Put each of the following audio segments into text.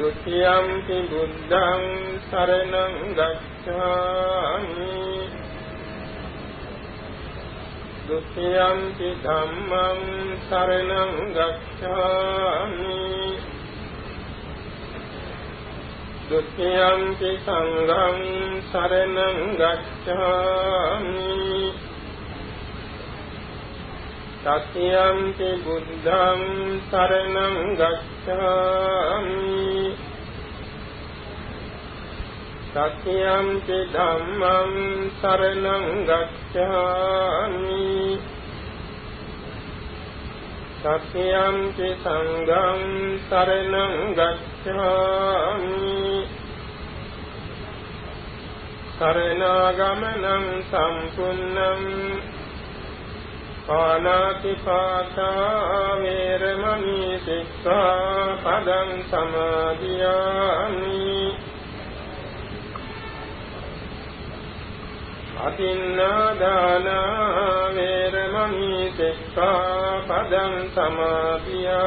ဒုတိယံ हि ဘုဒ္ဓံ शरणं गच्छामि। ဒုတိယံ हि ဓမ္မံ शरणं गच्छामि। ဒုတိယံ हि သံဃံ शरणं गच्छामि। තත්යම්පි බුද්ධං සරණං ගච්ඡාමි තත්යම්පි ධම්මං සරණං ගච්ඡාමි තත්යම්පි සංඝං සරණං ගච්ඡාමි සරණාගමනං සම්පුන්නං පානාති පාතා වේරමණී සික්ඛා පදං සමාදියාමි. අතින්නාදාන වේරමණී සික්ඛා පදං සමාදියාමි.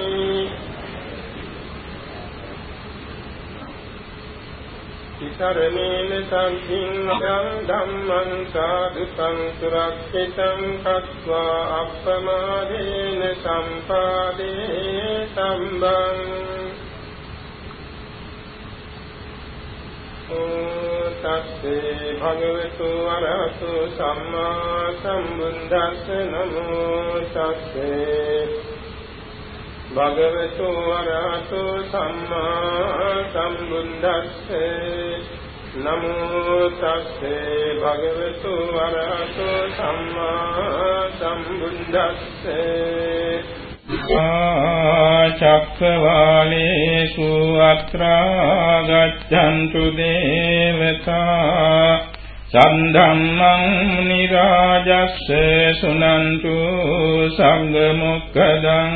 සරණේන සංසිංහං ධම්මං සාදු සංසුරක්ෂිතං කତ୍වා අප්පමාදේන සම්පාදේ සම්බං තස්සේ භගවතු වරහතු සම්මා සම්බුද්දස්ස නමෝ තස්සේ භගවතු වරහතු සම්මා සම්බුද්දස්සේ නමෝ තස්සේ භගවතු වරහතු සම්මා සම්බුද්දස්සේ චක්කවාලේසු අත්‍රා ගච්ඡන්තු දේවතා සම්ධම්මං නිරාජස්ස සුනන්තු සංඝ මොක්ඛදං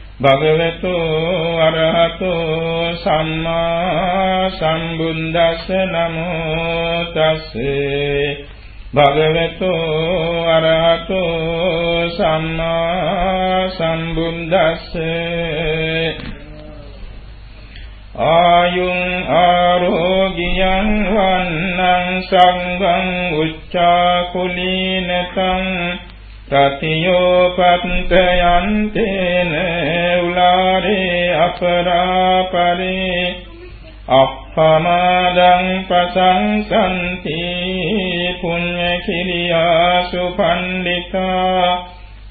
භගවතු අරහතු සම්මා සම්බුද්දස්ස නමෝ තස්සේ භගවතු අරහතු සම්මා සම්බුද්දස්ස. ආයුං ආරෝග්‍යං වන්නං සංඝං උච්චා කුලීනතං සතියෝපත්තයන්තේන උලාරේ අපරාපරේ අප්පමාදං පසංසන්ති පුඤ්ඤ කිරියාසු පණ්ඩිතා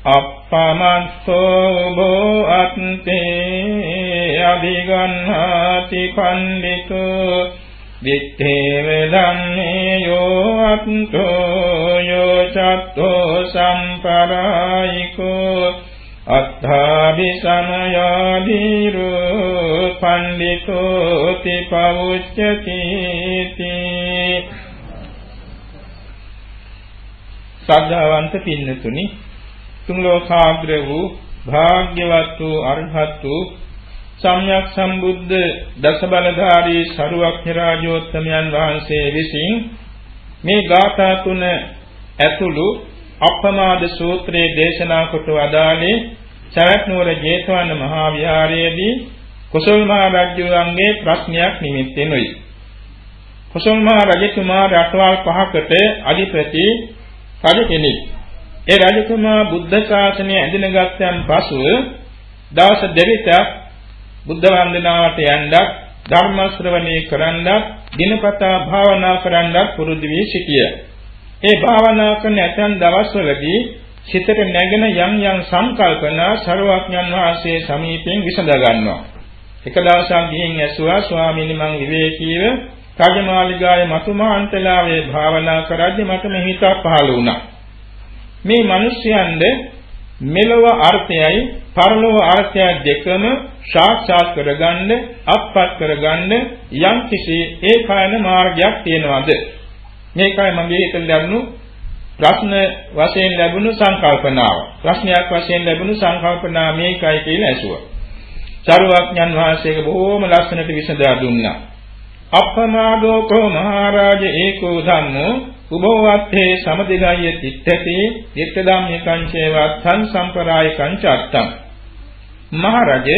අප්පමස්සෝ බෝ අත්තේ අධිගන්හාති පණ්ඩිතෝ දිත්තේව ධම්මේ යෝ අත්තෝ යෝ චත්තෝ සම්පරායිකෝ අත්ථාභි සමයාදීරෝ පණ්ඩිතෝ තිපවුච්චති සද්ධාවන්ත පින්නතුනි තුන් ලෝකාග්‍ර වූ භාග්‍යවත් වූ අරහත් වූ සම්්‍යක් සම්බුද්ධ දසබලධාරී සරුවක්ඛ රාජෝත්තමයන් වහන්සේ විසින් මේ ගාථා තුන ඇතුළු අප්‍රමාද සූත්‍රයේ දේශනා කොට වදාළේ සවැත් නුවර ජේතවන මහා විහාරයේදී කුසල් මහ රජුගේ ප්‍රශ්නයක් නිමිත්තෙනුයි. කුසල් මහ රජතුමා රටවල් පහකට අධිපති කඩ කෙනෙක්. ඒ රජතුමා බුද්ධ ශාසනය ඇඳිනගත්යන් පසුව දවස් දෙවිතක් බුද්ධ වන්දනාවට යන්නත් ධර්ම ශ්‍රවණය කරන්නත් දිනපතා භාවනා කරන්නත් පුරුදු වී සිටිය. ඒ භාවනා කරන ඇතන් දවස්වලදී සිතට නැගෙන යම් යම් සංකල්පනා ਸਰවඥන් වහන්සේ සමීපයෙන් විසඳ ගන්නවා. එක දවසක් ගිහින් ඇසුවා ස්වාමීනි මං විවේකීව රජමාලිගාවේ මතුමාන්තලාවේ භාවනා කරද්දී මට මෙහිතක් පහළ වුණා. මේ මිනිස්යන්ද මෙලොව අර්ථයයි පරලොව අර්ථයයි දෙකම සාක්ෂාත් කරගන්න අත්පත් කරගන්න යම් කිසි ඒකායන මාර්ගයක් තියෙනවද? මේකයි මගේ හිතෙන් ලැබුණු ප්‍රශ්න වශයෙන් ලැබුණු සංකල්පනාව. ප්‍රශ්නයක් වශයෙන් ලැබුණු සංකල්පනාව මේකයි කියලා ඇසුවා. චරුවඥන් වහන්සේගේ බොහෝම ලස්සනට විසඳා දුන්නා. අප්පමාදෝකෝ මහරජ ඒකෝ ධම්මෝ උභවත්තේ සමදිගය තිත්තති දිට්ඨ ධම්මිකං චේවත්තං සම්පරායකං චත්තං මහරජ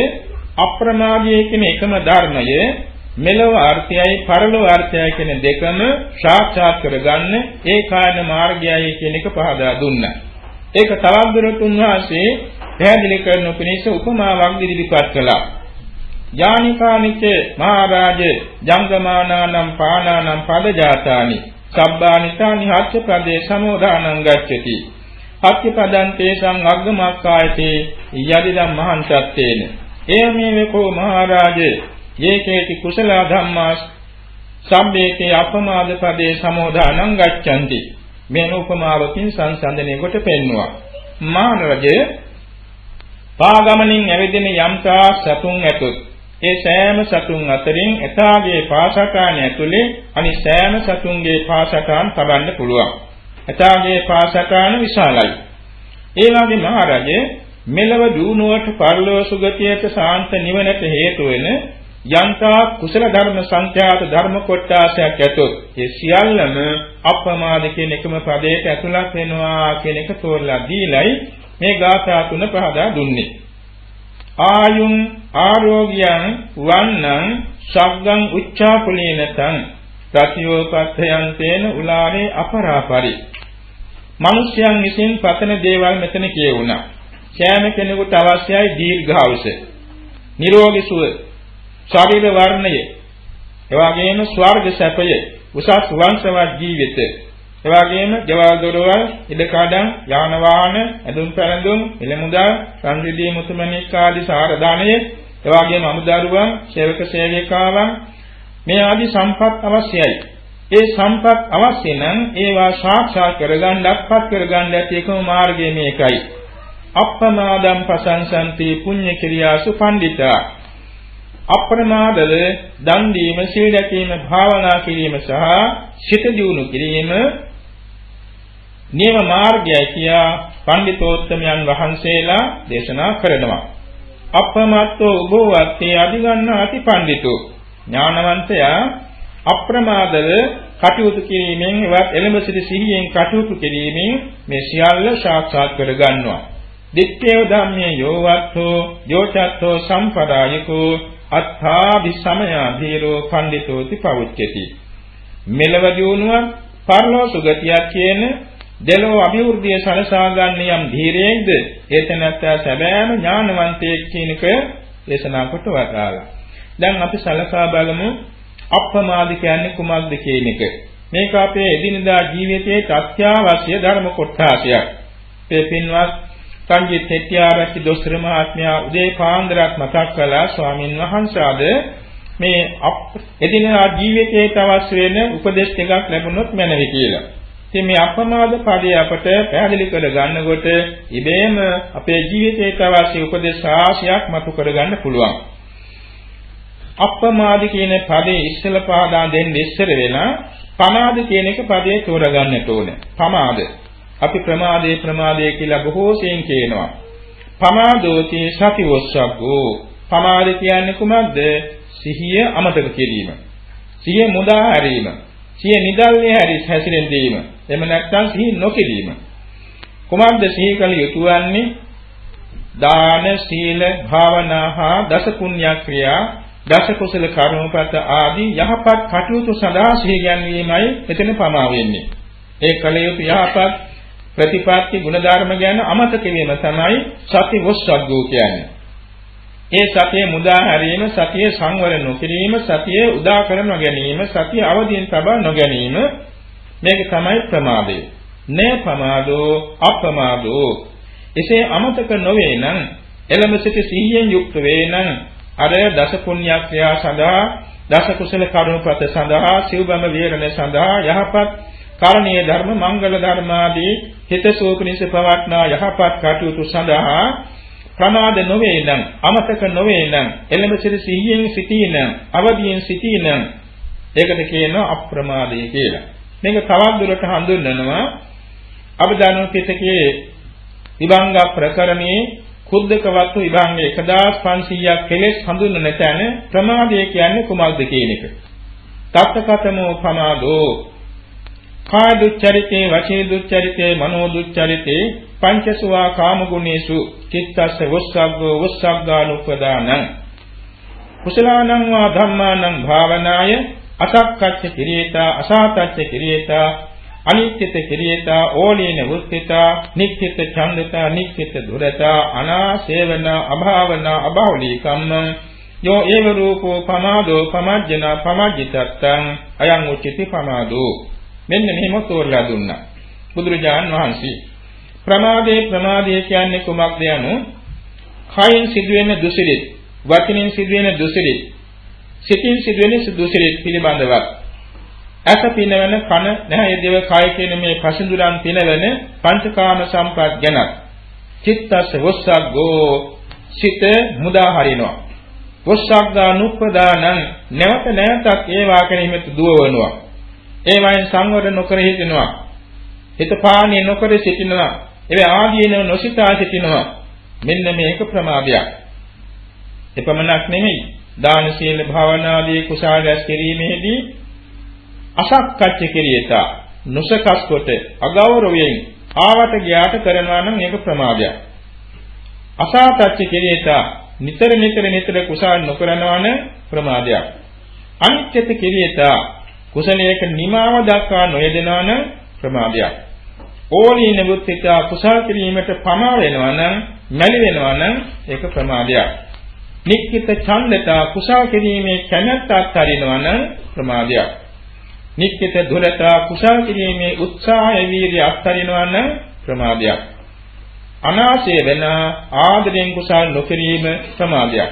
අප්‍රමාදයේ කියන එකම ධර්මය මෙලොව අර්ථයයි පරලොව අර්ථයයි කියන දෙකම සාක්ෂාත් කරගන්න ඒකායන මාර්ගයයි කියන එක පහදා දුන්නා. ඒක තවත් දුරට උන්වහන්සේ පැහැදිලි කරන පිණිස උපමාවක් ඉදිරිපත් කළා. යානිකානිච මහරජ ජංගමානානම් පානානම් පදජාතානි සබ්බානිතානි හච්ච පදේ සමෝදානං ගච්ඡති. හච්ච පදන්තේ සං අග්ගමක්කායතේ යදිදම් මහන්සත්තේන. එයමෙවකෝ මහරජ? යේකේති කුසල ධම්මා සම්බේකේ අපමාද පදේ සමෝදානං ගච්ඡanti. මේ උපමාවකින් සංසන්දනය කොට පෙන්නවා. මහරජ පාගමනින් ඇවිදින යම්තා සතුන් ඇතොත් ඒ සෑම සතුන් අතරින් එතාගේ පාසකාන ඇතුලේ අනිත් සෑම සතුන්ගේ පාසකාන් තබන්න පුළුවන්. එතාගේ පාසකාන විශාලයි. ඒ වගේ මහරජේ මෙලව දුණුවට පරලෝ සුගතියට සාන්ත නිවනට හේතු වෙන යන්තා කුසල ධර්ම සංඛ්‍යාත ධර්ම කොටාසයක් ඇතොත් ඒ සියල්ලම අප්‍රමාද කියන එකම පදයට ඇතුළත් වෙනවා කියන එක තෝරලා දීලයි මේ ගාථා තුන පහදා දුන්නේ. ආයුං ආරෝග්‍යං වන්නං සග්ගං උච්චාකුලීනතං ප්‍රතියෝපත්තයන් තේන උලාරේ අපරාපරි. මිනිස්යන් විසින් පතන දේවල් මෙතන කියවුණා. සෑම කෙනෙකුට අවශ්‍යයි දීර්ඝායුෂ. නිරෝගී සුව ශරීර වර්ණය එවාගෙම ස්වර්ග සැපය උසස් වංශවත් ජීවිතය එවාගෙම ගෙවල් දොරවල් ඉඩකඩම් යාන වාහන ඇඳුම් පැළඳුම් එළමුදා සංසිද්ධි මුතුමනික් ආදී සාර දාණය එවාගෙම අමුදරුවන් සේවක සේවිකාවන් මේ ආදී සම්පත් අවශ්‍යයි. ඒ සම්පත් අවශ්‍ය නම් ඒවා සාක්ෂාත් කරගන්න අත්පත් කරගන්න ඇති එකම මාර්ගය මේකයි. අප්පමාදම් පසංසන්ති පුඤ්ඤ ක්‍රියාසු පණ්ඩිතා. අප්‍රමාදව දන් දීම සීල රැකීම භාවනා කිරීම සහ සිත දියුණු කිරීම නියම මාර්ගයයි කියා පඬිතෝත්තමයන් වහන්සේලා දේශනා කරනවා. අප්‍රමත්තෝ උභවත්තේ අධිගන්නාති පඬිතෝ ඥානවන්තයා අප්‍රමාදව කටයුතු කිරීමෙන් එවත් එළඹ සිටි සිහියෙන් කටයුතු කිරීමෙන් මේ සියල්ල සාක්ෂාත් කර ගන්නවා. දිත්තේව ධම්මේ යෝවත්තෝ යෝචත්තෝ සම්පදායකෝ අත්ථාභි සමයා ධීරෝ පණ්ඩිතෝති පවුච්චති. මෙලව දියුණුවක් පරලෝ සුගතියක් කියන දෙලෝ අභිවෘද්ධිය සලසා ගන්න යම් ධීරයෙක්ද ඒතනත්තා සැබෑම ඥානවන්තයෙක් කියන එක දේශනා කොට වදාලා. දැන් අපි සලසා බලමු අප්‍රමාද කියන්නේ කුමක්ද කියන එක. මේක අපේ එදිනදා ජීවිතයේ අත්‍යවශ්‍ය ධර්ම කොටසක්. මේ පින්වත් සංජිත් හෙට්ටිආරච්චි දොස්තර මහත්මයා උදේ පාන්දරක් මතක් කළා ස්වාමින් වහන්සේද මේ එදිනදා ජීවිතයට අවශ්‍ය වෙන උපදේශ ටිකක් ලැබුණොත් මැනවි කියලා. ඉතින් මේ අප්‍රමාද පදය අපට පැහැදිලි කර ගන්නකොට ඉබේම අපේ ජීවිතයට අවශ්‍ය උපදේශ රාශියක් මතු කර ගන්න පුළුවන්. අප්‍රමාද කියන පදේ ඉස්සල පාදා දෙන්න ඉස්සර වෙලා පමාද කියන එක පදේ තෝරගන්නට ඕනේ. පමාද. අපි ප්‍රමාදේ ප්‍රමාදේ කියලා බොහෝ සෙයින් කියනවා. පමාදෝති සති වස්සග්ගෝ. පමාද කියන්නේ කුමක්ද? සිහිය අමතක කිරීම. සිහිය මුදා හැරීම. සිහිය නිදල්නේ හැරි හැසිරෙන් දීම. එහෙම නැත්නම් සිහි නොකිරීම. කුමක්ද සිහි කළ යුතු වන්නේ? දාන, සීල, භාවනා හා දස පුණ්‍ය ක්‍රියා දස කුසල කර්මපත ආදී යහපත් කටයුතු සඳහා සිහි ගැන්වීමයි එතන පමා වෙන්නේ. ඒ කල යුතු යහපත් ප්‍රතිපත්ති ගුණධර්ම ගැන අමතක වීම තමයි සති වස්සග්ගෝ කියන්නේ. ඒ සතිය මුදා හැරීම, සතිය සංවර නොකිරීම, සතිය උදා කර නොගැනීම, සතිය අවදීන් තබා නොගැනීම මේක තමයි ප්‍රමාදය. නේ ප්‍රමාදෝ අප්‍රමාදෝ. එසේ අමතක නොවේ නම් එළඹ සිට සිහියෙන් යුක්ත වේ නම් අර දස පුණ්‍යක්‍රියා සඳහා දස කුසල කර්මපත සඳහා සිව්බම විහරණ සඳහා යහපත් කරණීය ධර්ම මංගල ධර්ම ආදී හිතසෝ පිණිස පවත්නා යහපත් කටයුතු සඳහා ප්‍රමාද නොවේ නම් අමතක නොවේ නම් එළඹ සිට සිහියෙන් සිටී නම් අවදියෙන් සිටී නම් ඒකට කියනවා අප්‍රමාදය කියලා. මේක තවත් දුරට හඳුන්වනවා අබදාන පිටකයේ විභංග ප්‍රකරණේ කුද්දක වස්තු විභංග 1500ක් කෙලෙස් හඳුන්වන තැන ප්‍රමාදය කියන්නේ කුමක්ද කියන එක. තත්කතමෝ ප්‍රමාදෝ කාය දුච්චරිතේ වචී දුච්චරිතේ මනෝ දුච්චරිතේ පංචසුවා කාම ගුණේසු චිත්තස්ස වස්සග්ගෝ වස්සග්ගානුපදානං කුසලානං වා ධම්මානං භාවනාය අසක්කච්ච කිරියතා අසාතච්ච කිරියතා අනිත්‍යත කිරියතා ඕලීන වෘත්තිතා නික්කිත ඡන්දතා නික්කිත දුරතා අනාසේවන අභාවන අබහුලී කම්මං යෝ ඒව රූපෝ පමාදෝ පමජ්ජන පමජ්ජිතත්තං අයං උච්චති පමාදෝ මෙන්න මෙහෙම තෝරලා දුන්නා බුදුරජාන් වහන්සේ ප්‍රමාදේ ප්‍රමාදය කියන්නේ කුමක්ද යනු? කයින් සිදුවෙන දුසිරිත වචනෙන් සිදුවෙන දුසිරිත සිතින් සිදුවෙන දුසිරිත පිළිබඳවත්. ඇස පිනවන කන නැහැ. දේව කය කියන මේ පසින්දුරන් පිනවන පංචකාම සම්පත් ගැන චිත්තස්ස වස්සග්ගෝ සිත මුදා හරිනවා. වස්සග්ගානුප්පදානං නැවත නැවතත් ඒ වාකෙනෙහිම දුවවනවා. ඒ වයින් සංවර නොකර හිටිනවා. හිත පාණිය නොකර සිටිනවා. ඒ ආදීනව නොසිතා සිටිනවා මෙන්න මේක ප්‍රමාදයක් එපමණක් නෙමෙයි දාන සීල භාවනාදී කුසල රැස් කිරීමේදී අසක්කච්ච කිරියතා නොසකස් කොට අගෞරවයෙන් ආවට ගියාට කරනවා නම් ඒක ප්‍රමාදයක්. අසාතච්ච කිරියතා නිතර නිතර නිතර කුසල් නොකරනවා නම් ප්‍රමාදයක්. අනිත්‍යත කිරියතා කුසලයක නිමාව දක්වා නොයදෙනවා නම් ප්‍රමාදයක්. ඕනී නිවුත්තිතා කුසල් කිරීමට පමා වෙනවා නම් මැලි වෙනවා නම් ඒක ප්‍රමාදයක්. නික්කිත ඡන්දතා කුසල් කිරීමේ කැමැත්ත අත්හරිනවා නම් ප්‍රමාදයක්. නික්කිත දුරතා කුසල් කිරීමේ උත්සාහය වීර්ය අත්හරිනවා නම් ප්‍රමාදයක්. අනාශය වෙන ආදරෙන් කුසල් නොකිරීම ප්‍රමාදයක්.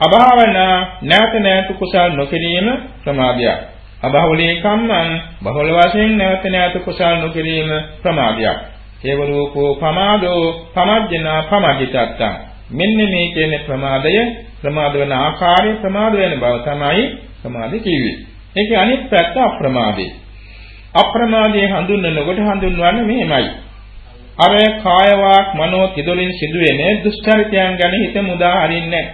අභාවනා නැවත නැවත කුසල් නොකිරීම ප්‍රමාදයක්. අබහුලී කම්මං බහුල වශයෙන් නැවත නැවත කුසල් නොකිරීම ප්‍රමාදයක්. ඒව රූපෝ පමාදෝ පමජ්ජනා පමජිතත්තං. මෙන්න මේ කියන්නේ ප්‍රමාදය ප්‍රමාද වෙන ආකාරය ප්‍රමාද වෙන බව තමයි ප්‍රමාද කිව්වේ. ඒකේ අනිත් පැත්ත අප්‍රමාදේ. අප්‍රමාදයේ හඳුන්වනකොට හඳුන්වන්නේ මෙහෙමයි. අර කාය වාක් මනෝ තිදොලින් සිදුවෙන දුෂ්චරිතයන් ගැන හිත මුදා හරින්නේ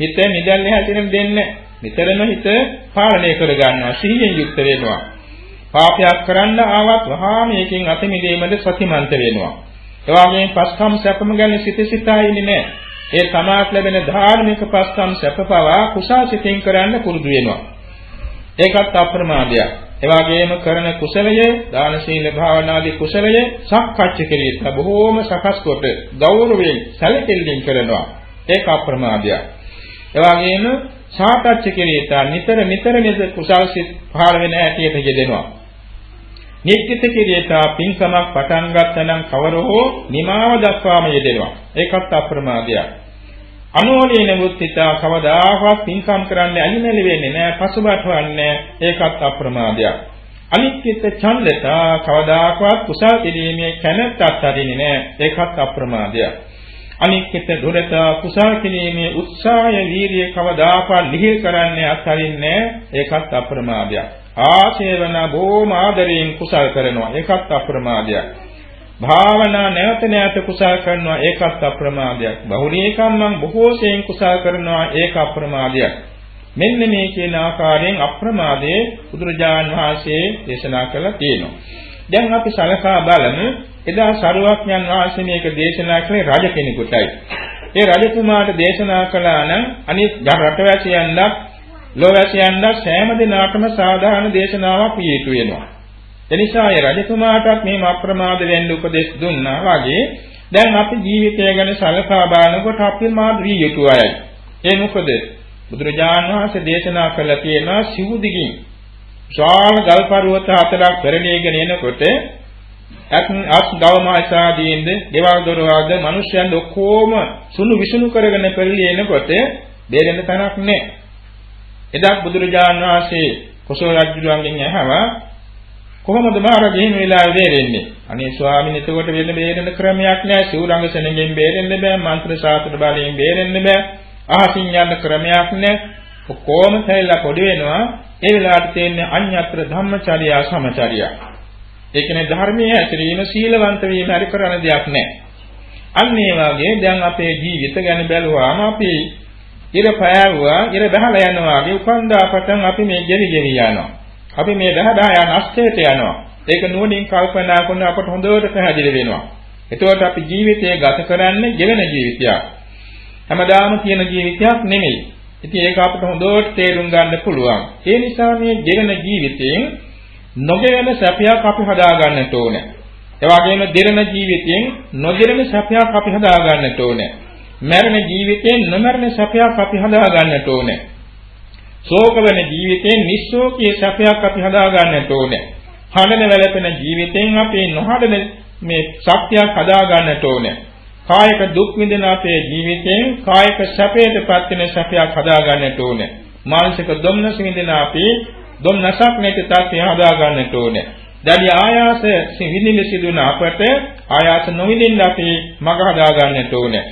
හිත නිදන්නේ හැටින් දෙන්නේ. නිතරම හිත පාලනය කර ගන්නවා. සිහියෙන් යුක්ත වෙනවා. පාපයක් කරන්න ආවත් වහා මේකෙන් අත මිදීමද සතිමන්ත වෙනවා. ඒ වගේම පස්කම් සැපම ගැන සිත සිතා ඉන්නේ නැහැ. ඒ තමාට ලැබෙන ධාර්මික පස්කම් සැපපවා කුසල් සිතින් කරන්න පුරුදු වෙනවා. ඒකත් අප්‍රමාදයක්. ඒ වගේම කරන කුසලය, දාන සීල භාවනාදී කුසලය සක්කච්ඡ කෙරෙහිත් බොහෝම සකස් කොට ගෞරවයෙන් සැලකෙල්ලෙන් කරනවා. ඒක අප්‍රමාදයක්. ඒ වගේම සාකච්ඡ කෙරෙහිත් නිතර නිතර නිතර කුසල් සිත් පහළ වෙන හැටියට යෙදෙනවා. නිත්‍යත කිරියට පින්කමක් පටන් ගත්තනම් කවර හෝ නිමාව දක්වාම යෙදෙනවා. ඒකත් අප්‍රමාදයක්. අනෝලීන මුත්‍තිතා කවදාහවත් පින්කම් කරන්න ඇලිමැලි වෙන්නේ නැහැ පසුබටවන්නේ ඒකත් අප්‍රමාදයක් අනිත්‍යත ඡන්දතා කවදාහවත් කුසල් කිරීමේ කැමැත්තක් අරින්නේ නැහැ ඒකත් අප්‍රමාදයක් අනිත්‍යත දුරතා කුසල් කිරීමේ උත්සාහය වීරිය කවදාහවත් ලිහිල් කරන්නේ අත්හරින්නේ ඒකත් අප්‍රමාදයක් ආශේවන බොහොම ආදරයෙන් කුසල් කරනවා ඒකත් අප්‍රමාදයක් භාවනා නැවත නැවත කුසල් කරනවා ඒකත් අප්‍රමාදයක්. බහුලීකම්මං බොහෝ සෙයින් කුසල් කරනවා ඒක අප්‍රමාදයක්. මෙන්න මේ කියන ආකාරයෙන් අප්‍රමාදයේ බුදුරජාන් වහන්සේ දේශනා කළා තියෙනවා. දැන් අපි සලකා බලමු එදා සරුවක්ඥන් වහන්සේ මේක දේශනා කළේ රජ කෙනෙකුටයි. ඒ රජකුමාරට දේශනා කළා නම් අනිත් රටවැසියන්වත් ලෝවැසියන්වත් සෑම දිනකටම සාධාරණ දේශනාවක් විය යුතු වෙනවා. එනිසා ඒ රජතුමාටත් මේ අප්‍රමාද වෙන්න උපදෙස් දුන්නා වගේ දැන් අපි ජීවිතය ගැන සලකා බලනකොට අපි මාද්‍රී යුතු අයයි. ඒ මොකද බුදුරජාණන් වහන්සේ දේශනා කළා තියෙනවා සිවුදිගින් ශාල ගල් පර්වත හතරක් පෙරණීගෙන එනකොට අත් අත් ගවමාසාදීන්ද දේවල් දොරවල්ද මිනිස්යන් ඔක්කොම සුණු විසුණු කරගෙන පෙරළි එනකොට බේරෙන්න තැනක් නැහැ. එදා බුදුරජාණන් වහන්සේ කොසල් රජුගෙන් ඇහවා කොහොමද මහරජ එහෙම වෙලාවෙ බේරෙන්නේ? අනේ ස්වාමීන් එතකොට වෙන බේරෙන්න ක්‍රමයක් නැහැ. සිවුරංග සෙනෙන් බේරෙන්න බෑ. මන්ත්‍ර ශාස්ත්‍ර බලයෙන් බේරෙන්න බෑ. අහසින් යන්න ක්‍රමයක් නැහැ. කොහොම තැල්ලා පොඩි වෙනවා. ඒ වෙලාවට තියෙන්නේ අඤ්ඤත්‍ර ධම්මචර්යා සමචර්යා. ඒ කියන්නේ ධර්මයේ ඇතිරීම සීලවන්ත වීම හරි කරන දෙයක් නැහැ. අන්න ඒ වගේ දැන් අපේ ජීවිත ගැන බැලුවාම අපි ඉර පෑවුවා ඉර බහලා යනවා වගේ උපන්දා පටන් අපි මේ ගෙවි ගෙවි යනවා. අපි මේ දහදා යන අස්තේට යනවා. ඒක නුවණින් කල්පනා කරන අපට හොඳට පැහැදිලි වෙනවා. එතකොට අපි ජීවිතය ගත කරන්නේ ජීවන ජීවිතයක්. හැමදාම තියෙන ජීවිතයක් නෙමෙයි. ඉතින් ඒක අපට හොඳට තේරුම් ගන්න පුළුවන්. ඒ නිසා මේ ජීවන ජීවිතයෙන් නොගෙවන සැපයක් අපි හදා ගන්නට ඕනේ. ඒ වගේම දිරණ ජීවිතයෙන් නොදිරණ සැපයක් අපි හදා ගන්නට ඕනේ. මරණ ජීවිතයෙන් නොමරණ සැපයක් අපි හදා ගන්නට ඕනේ. ශෝක වෙන ජීවිතයෙන් නිස්සෝකී සැපයක් අපි හදා ගන්නට ඕනේ. හඬන වැළපෙන ජීවිතෙන් අපි නොහඬන මේ ශක්තියක් හදා ගන්නට ඕනේ. කායික දුක් විඳින අපේ ජීවිතෙන් කායික සැපයටපත් වෙන සැපයක් හදා ගන්නට ඕනේ. මානසික දුම්නස විඳින අපි දුම්නසක් නැති තත්ත්වය හදා ගන්නට ඕනේ. දැඩි ආයාස විඳින්න සිදුවන අපට ආයාස නොවිඳින්න අපි මඟ හදා ගන්නට ඕනේ.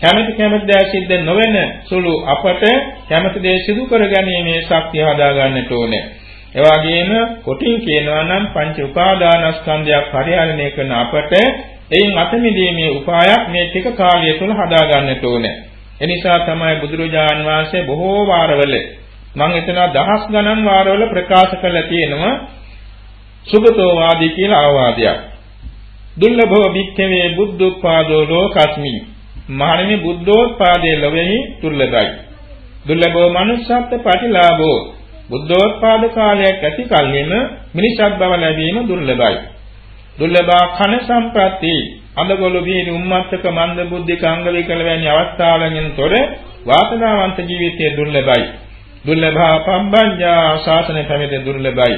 කැමැති කැමැති දෑ සිද්ධ නොවන සුළු අපට කැමැති දේ සිදු කරගැනීමේ ශක්තිය හදා ගන්නට ඕනේ. ඒ වගේම කොටින් කියනවා නම් පංච උපාදානස්කන්ධයක් පරිහරණය කරන අපට එයින් අත මිදීමේ උපායක් මේ ටික කාලය තුළ හදා ගන්නට ඕනේ. එනිසා තමයි බුදුරජාන් වහන්සේ බොහෝ වාරවල මම එතන දහස් ගණන් වාරවල ප්‍රකාශ කළා තියෙනවා සුගතෝ වාදී කියලා ආවාදයක්. දුර්ලභව භික්ඛවේ බුද්ධෝත්පාදෝ ලෝකස්මි මහණෙනි බුද්ධෝත්පාදයේ ලොවේහි දුර්ලභයි. දුර්ලභව manussත්ත්ව ප්‍රතිලාභෝ බුද්ධෝත්පාද කාලයක් ඇති කල්හිම මිනිසත් බව ලැබීම දුර්ලභයි. දුර්ලභා කන සම්ප්‍රති අඳගොළු බීනි උම්මත්තක මන්ද බුද්ධික අංග විකල වැනි අවස්ථාවලින් තොර වාසනාවන්ත ජීවිතයේ දුර්ලභයි. දුර්ලභා පම්බඤ්ඤා ශාසන පැමිණ දුර්ලභයි.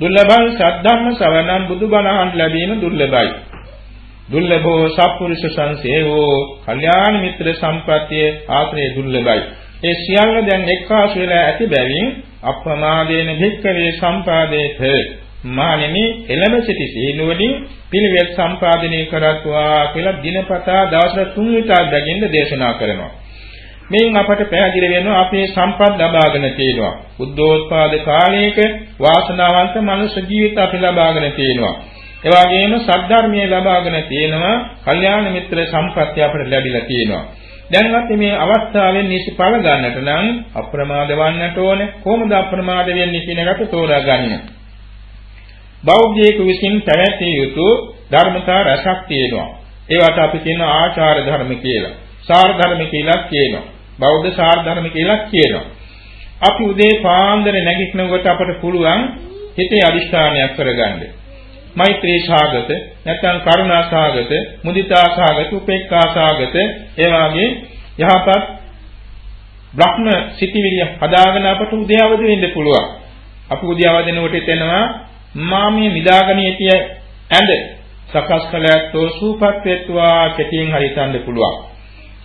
දුර්ලභං සද්ධම්ම ශ්‍රවණං බුදුබණහන් ලැබීම දුර්ලභයි. දුර්ලභෝ සත්පුරුෂ සංසේවෝ කල්යාණ මිත්‍ර සම්පත්තිය ආශ්‍රය දුර්ලභයි. ඒ සියල්ල දැන් එක්කාසු වෙලා ඇති බැවින් අප්‍රමාදේන භික්ඛවේ සම්පාදේත මානෙමි එළම සිටි සීනුවලින් පිළිවෙත් සම්පාදනය කරත්වා කියලා දිනපතා දවස් තුන් විතර බැගින්ද දේශනා කරනවා. මෙයින් අපට පැහැදිලි වෙනවා අපේ සම්පත් ලබාගෙන තියෙනවා. බුද්ධෝත්පාද කාලයක වාසනාවන්ත මනුෂ්‍ය ජීවිත අපි ලබාගෙන තියෙනවා. ඒ වගේම සද්ධර්මයේ ලබාගෙන තියෙනවා කල්යාණ මිත්‍ර සම්පත්‍ය අපට ලැබිලා තියෙනවා. දැන් අපි මේ අවස්ථාවෙන් නිසි ඵල ගන්නට නම් අප්‍රමාද වන්නට ඕනේ. කොහොමද අප්‍රමාද වෙන්නේ කියන එකට තෝරා ගන්න. බෞද්ධයෙකු විසින් පැවැතිය යුතු ධර්මතා රසක් තියෙනවා. ඒවට අපි කියන ආචාර ධර්ම කියලා. සාර ධර්ම කියලා කියනවා. බෞද්ධ සාර ධර්ම කියලා කියනවා. අපි උදේ පාන්දර නැගිටිනකොට අපට පුළුවන් හිතේ අදිෂ්ඨානයක් කරගන්න. මෛත්‍රී සාගත, නැත්නම් කරුණා සාගත, මුදිතා සාගත, උපේක්ඛා සාගත, ඒ වගේ යහපත් බ්‍රහ්ම සිටිවිලිය හදාගෙන අපට උදේවද වෙන්න පුළුවන්. අපි උදේවදිනකොට එතනවා මා මේ නිදාගෙන හිටිය ඇඳ සකස් කළ ඇත්තෝ සූපත් වෙත්වා කෙටියෙන් හරිතන්න පුළුවන්.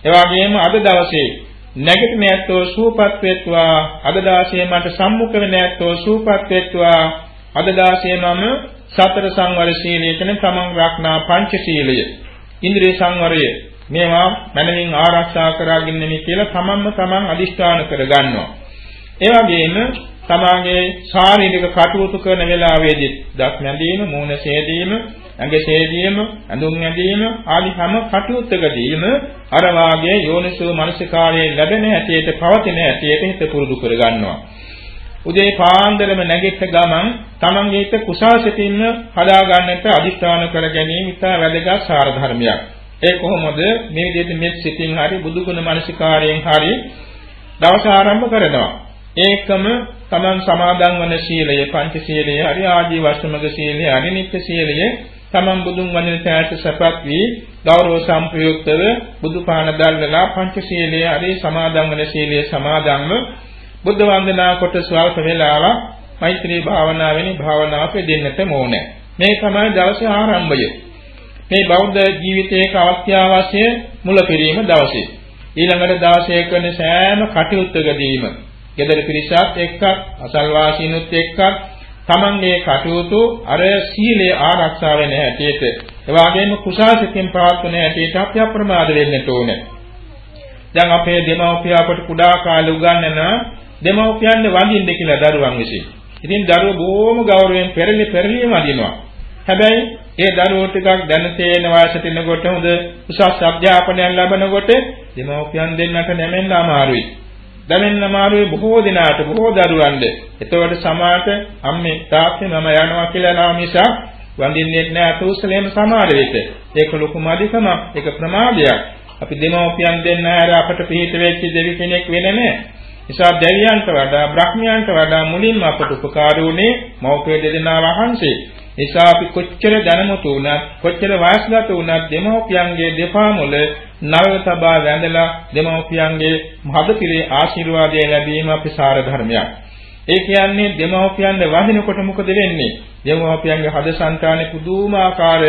ඒ වගේම අද දවසේ නැගිටින ඇත්තෝ සූපත් වෙත්වා අද දාසේ මට සම්මුඛ වෙන ඇත්තෝ සූපත් වෙත්වා අද දාසේ මම සතර සංවර සීලය කියන තමන් රක්නා පංච සීලය ඉන්ද්‍රිය සංවරය මේවා මනමින් ආරක්ෂා කරගන්න මේ කියලා තමන්ම තමන් අදිෂ්ඨාන කරගන්නවා. ඒ වගේම තමාගේ ශාරීරික කටයුතු කරන වෙලාවේදී දත් මැදීම, මූණ සේදීම, ඇඟ සේදීම, ඇඳුම් ඇඳීම ආදී හැම කටයුත්තකදීම අර වාගේ යෝනිසෝ මනසිකාරයේ ලැබෙන හැටියට පවතින හැටියට හිත පුරුදු කරගන්නවා. උදේ පාන්දරම නැගිට ගමන් තමන්ගේ හිත කුසාසිතින්ම හදා ගන්නට අදිස්ථාන කර ගැනීම ඉතා වැදගත් සාර ධර්මයක්. ඒ කොහොමද මේ විදිහට මෙත් සිතින් හරි බුදුගුණ මනසිකාරයෙන් හරි දවස ආරම්භ කරනවා. ඒකම තමන් සමාදන් වන සීලය පංච සීලය හරි ආජීව අෂ්ටමක සීලය හරි නිත්‍ය සීලය තමන් බුදුන් වඳින තැනට සපත් වී ගෞරව සම්ප්‍රයුක්තව බුදු පාන දැල්වලා පංච සීලය හරි සමාදන් වන සීලය සමාදන්ව බුද්ධ වන්දනා කොට ස්වල්ප වේලාවක් මෛත්‍රී භාවනාවෙනි භාවනාව දෙන්නට ඕනේ. මේ තමයි දවසේ ආරම්භය. මේ බෞද්ධ ජීවිතයක අවශ්‍ය මුල පිරීම දවසේ. ඊළඟට දවසේ කරන සෑම කටයුත්තකදීම gedara පිරිසත් එක්ක අසල්වාසීනුත් එක්ක තමන්ගේ කටයුතු අර සීලය ආරක්ෂා වෙන හැටියට එවාගෙම කුසාසිතින් පවත්වන හැටියට අපි අප්‍රමාද වෙන්නට ඕනේ. දැන් අපේ දෙමව්පිය අපට කුඩා කාලේ උගන්වන දෙමව්පියන්ගේ වඳින්න කියලා දරුවන් විසින්. ඉතින් දරුවෝ බොහොම ගෞරවයෙන් පෙරලි පෙරලි වඳිනවා. හැබැයි ඒ දරුවෝ ටිකක් දැන තේන වයසට එනකොට හොඳ උසස් අධ්‍යාපනයක් ලබනකොට දෙමව්පියන් දෙන්නට නැමෙන්න අමාරුයි. දැනෙන්න අමාරුයි බොහෝ දිනාට බොහෝ දරුවන්ද. එතකොට සමාත අම්මේ තාත්තේ මම යනවා කියලා නා මිසක් වඳින්නේ නැහැ අතුස්සලේම සමාද වෙත. ඒක ලොකු මදිකමක් ඒක ප්‍රමාදයක්. අපි දෙමව්පියන් දෙන්න හැර අපට පිළිහිට වෙච්ච දෙවි කෙනෙක් වෙන්නේ නැහැ. නිසා දෙවියන්ට වඩා බ්‍රහ්මයන්ට වඩා මුලින්ම අපට උපකාර වුණේ මෞඛ්‍ය දෙදෙනා වහන්සේ. නිසා අපි කොච්චර දැනුමුතු වුණත් කොච්චර වයස්ගත වුණත් දෙමෝපියන්ගේ දෙපා මුල නව තබා වැඳලා දෙමෝපියන්ගේ මහදපිරේ ආශිර්වාදය ලැබීම අපි සාර ධර්මයක්. ඒ කියන්නේ දෙමෝපියන්ගේ වඳිනකොට මොකද වෙන්නේ? දෙමෝපියන්ගේ හද సంతානේ පුදුමාකාර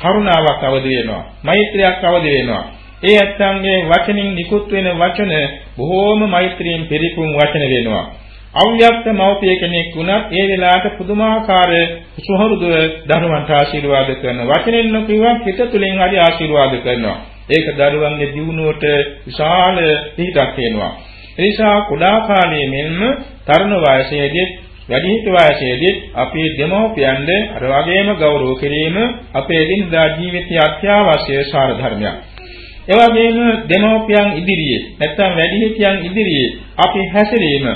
කරුණාවක් අවදි වෙනවා. මෛත්‍රියක් අවදි වෙනවා. ඒ ඇත්තන්ගේ වචනින් නිකුත් වෙන වචන බොහෝම මෛත්‍රියෙන් පෙරිකුම් වචන වෙනවා. අව්‍යක්ත මෞපිය කෙනෙක් වුණත් ඒ වෙලාවට පුදුමාකාර සුහෘදව දරුවන්ට ආශිර්වාද කරන වචනෙන් නොකියවා හිත තුලින් හරි ආශිර්වාද කරනවා. ඒක දරුවන්ගේ දියුණුවට විශාල පිටක් වෙනවා. ඒ නිසා කුඩා කාලයේ මෙන්ම තරුණ වයසේදී වැඩිහිටි වයසේදී අපේ දෙමව්පියන්ද අර වගේම ගෞරව කිරීම අපේ දිනදා ජීවිතයේ අත්‍යවශ්‍ය සාර ධර්මයක්. ඒ වගේම දෙමව්පියන් ඉදිරියේ නැත්නම් වැඩිහිටියන් ඉදිරියේ අපි හැසිරීම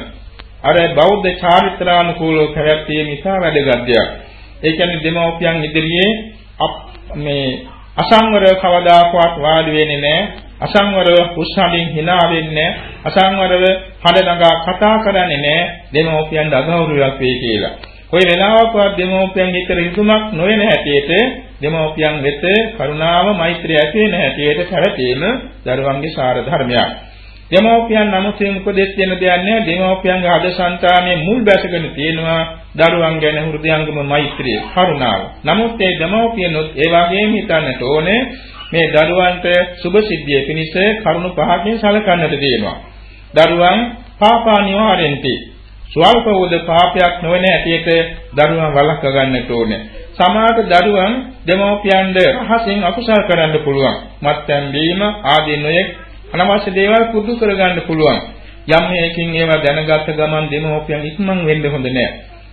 අර බෞද්ධ චාරිත්‍රානුකූලව පැවැත්වීම නිසා වැදගත් දෙයක්. ඒ කියන්නේ දෙමව්පියන් ඉදිරියේ මේ අසංවර කවදාකවත් වාඩි වෙන්නේ නැහැ. අසංවරව උස්සමින් hina වෙන්නේ අසංවරව හඬ නගා කතා කරන්නේ නැහැ. දෙමව්පියන් අගෞරවයක් වෙයි කියලා. කොයි වෙලාවකවත් දෙමව්පියන් හිතේ හිතුමක් නොවන හැටියට දෙමව්පියන් වෙත කරුණාව මෛත්‍රිය ඇති වෙන හැටියට පැවතීම දරුවන්ගේ සාර ධර්මයක්. දෙමෝපියන් නමුසින් උපදෙස් දෙන දෙයක් නෑ දෙමෝපියන්ගේ අද సంతානයේ මුල් බැසගෙන තියෙනවා දරුවන් ගැන හෘදයංගම මෛත්‍රිය කරුණාව. නමුත් ඒ දෙමෝපියනොත් ඒ වගේම හිතන්නට ඕනේ මේ දරුවන්ට සුභ සිද්ධිය පිණිස කරුණු පහකින් සැලකන්නට දෙනවා. දරුවන් පාපා නිවාරෙන්ති ස්වල්ප වූද පාපයක් නොවන ඇටියට දරුවන් වළක්ව ගන්නට ඕනේ. සමාජ දරුවන් දෙමෝපියන්ද රහසින් අකුසල් කරන්න පුළුවන්. මත්යන් බීම ආදී නොයෙක් අනවශ්‍ය දේවල් පුදු කරගන්න පුළුවන්. යම් හේකින් ඒවා දැනගත්ත ගමන් දෙමෝපියන් ඉක්මන් වෙන්න හොඳ නෑ.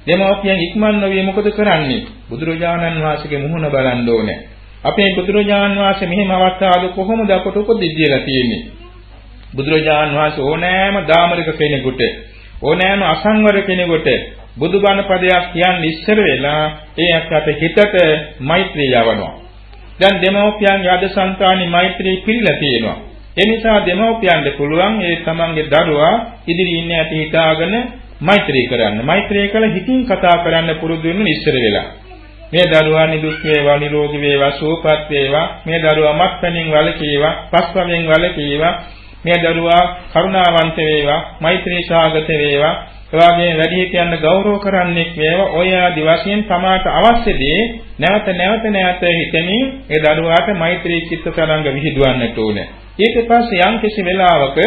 දෙමෝපියන් ඉක්මන් නොවේ මොකද කරන්නේ? බුදුරජාණන් වහන්සේගේ මුහුණ බලන්න ඕනේ. අපේ බුදුරජාණන් වහන්සේ මෙහෙම අවස්ථාවක කොහොමද අපට උපදෙස් දීලා තියෙන්නේ? බුදුරජාණන් වහන්සේ ඕනෑම දාමරික කෙනෙකුට ඕනෑම අසංවර කෙනෙකුට බුදුබණ පදයක් කියන්නේ ඉස්සර වෙලා ඒ අක්කට හිතට මෛත්‍රිය යවනවා. දැන් දෙමෝපියන්ගේ අද సంతානි මෛත්‍රී පිළිලා තියෙනවා. ඒ නිසා දෙමෝපියන්ට පුළුවන් ඒ තමන්ගේ දරුවා ඉදිරියේ ඉන්න ඇති හිතාගෙන මෛත්‍රී කරන්න. මෛත්‍රී කළ හිතින් කතා කරන්න පුරුදු වෙන්න ඉස්සර වෙලා. මේ දරුවා නිදුක් වේවා නිරෝගී වේවා සුවපත් වේවා මේ දරුවා මත්පැනින් වළකීවා පස්වැයෙන් වළකීවා මේ දරුවා කරුණාවන්ත වේවා මෛත්‍රී සාගත වේවා එවාගේ වැඩිහිටියන් ගෞරව කරන්නෙක් වේවා ඔය ආදි වශයෙන් තමාට අවශ්‍යදී නැවත නැවත නැවත හිතමින් ඒ දරුවාට මෛත්‍රී චිත්ත තරංග විහිදුවන්නට ඕනේ. ඊට පස්සේ යම් කිසි වෙලාවක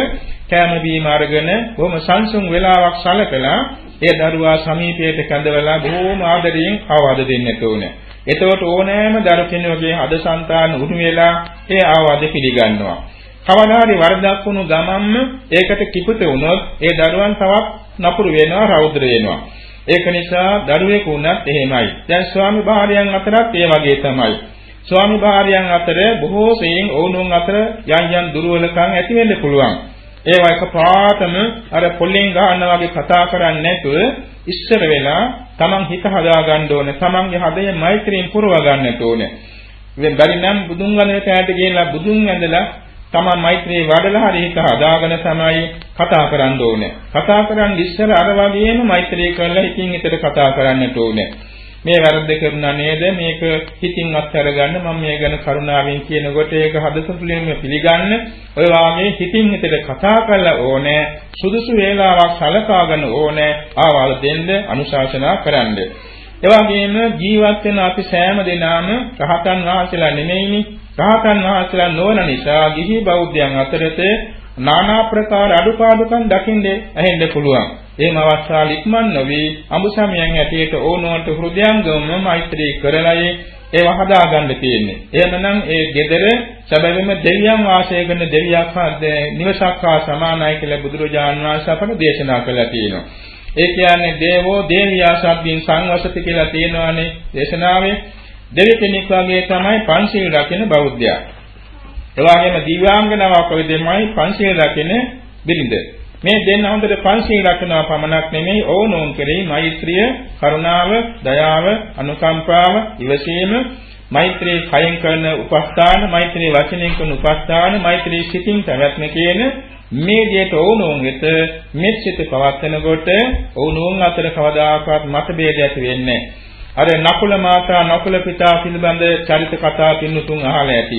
කැම බීම අරගෙන බොහොම සංසුන් වෙලාවක් සලකලා ඒ දරුවා සමීපයට කැඳවලා බොහොම ආදරයෙන් ආවාද දෙන්නට ඕනේ. එතකොට ඕනෑම දරු කෙනෙකුගේ අද సంతාන උණු වෙලා ඒ ආවාද පිළිගන්නවා. කවදාහරි වරදක් වුණු ගමන්ම ඒකට කිපුත වුණොත් ඒ දරුවන් තවත් නපුරු වෙනවා රෞද්‍ර වෙනවා. ඒක නිසා දරුවෙකු වුණත් එහෙමයි. දැන් ස්වාමි භාර්යයන් අතරත් ඒ වගේ තමයි. ස්වාමි භාර්යයන් අතර බොහෝ සෙයින් ඔවුනුන් අතර යම් යම් දුර්වලකම් ඇති වෙන්න පුළුවන්. ඒවා එකපාරටම අර පොල්ලෙන් ගන්නවා වගේ කතා කරන්නේ නැතුව ඉස්සර වෙලා Taman හිත හදා ගන්න ඕනේ. Tamanගේ හදේ මෛත්‍රියෙන් පුරව ගන්නට ඕනේ. ඉතින් බැරි නම් බුදුන් වහන්සේට ඈත ගිහිල්ලා බුදුන් ඇඳලා තමන් මෛත්‍රී වඩලා හරි හිත හදාගෙන තමයි කතා කරන්න ඕනේ. කතා කරන් ඉස්සර අර වගේම මෛත්‍රී කරලා හිතින් හිතට කතා කරන්නට ඕනේ. මේ වැරද්ද කරුණා නේද මේක හිතින් අත්හැර ගන්න මම මේ ගැන කරුණාවෙන් කියනකොට ඒක හදසතුලින්ම පිළිගන්න ඔය වාගේ හිතින් හිතට කතා කරලා ඕනේ සුදුසු වේලාවක් සලකාගෙන ඕනේ ආවල් දෙන්න අනුශාසනා කරන්න. එවැගේම ජීවත් වෙන අපි සෑම දිනම රහතන් වහන්සේලා නෙමෙයිනි රහතන් වහන්සේලා නොවන නිසා ගිහි බෞද්ධයන් අතරත নানা ප්‍රකාර අඩුපාඩුකම් දකින්නේ ඇහෙන්න පුළුවන්. එහෙම අවස්ථාවල ඉක්මන් නොවි අඹසමයන් ඇටියට ඕනෝන්ට හෘදයංගම මෛත්‍රී කරලයි ඒව හදාගන්න තියෙන්නේ. එහෙමනම් ඒ gedara සැබවින්ම දෙවියන් වාසය කරන දෙවියක් නිවසක් හා සමානයි කියලා බුදුරජාණන් වහන්සේ අපට දේශනා කළා තියෙනවා. ඒ කියන්නේ දේවෝ දේවියා සබ්බින් සංවසති කියලා තියෙනවානේ දේශනාවේ. දෙවි කෙනෙක් වගේ තමයි පංචශීල රකින බෞද්ධයා. ඒ වගේම දිව්‍යාංගනාවක් වගේ දෙමයි පංචශීල රකින බිරිඳ. මේ දෙන්න හොඳට පංචශීල රකිනවා පමණක් නෙමෙයි ඕනෝන් කෙරෙහි මෛත්‍රිය, කරුණාව, දයාව, අනුකම්පාව, ඉවසීම, මෛත්‍රී කයෙන් කරන උපස්ථාන, මෛත්‍රී වචනයෙන් කරන උපස්ථාන, මෛත්‍රී සිතින් පැවැත්ම කියන මේ දෙයට ඕනෝන් වෙත මෙත් සිත පවත්නකොට ඕනෝන් අතර කවදාකවත් මතභේදයක් ඇති වෙන්නේ නැහැ. අර නකුල මාතා නකුල පිතා පිළිබඳ චරිත කතා පින්නතුන් අහලා ඇති.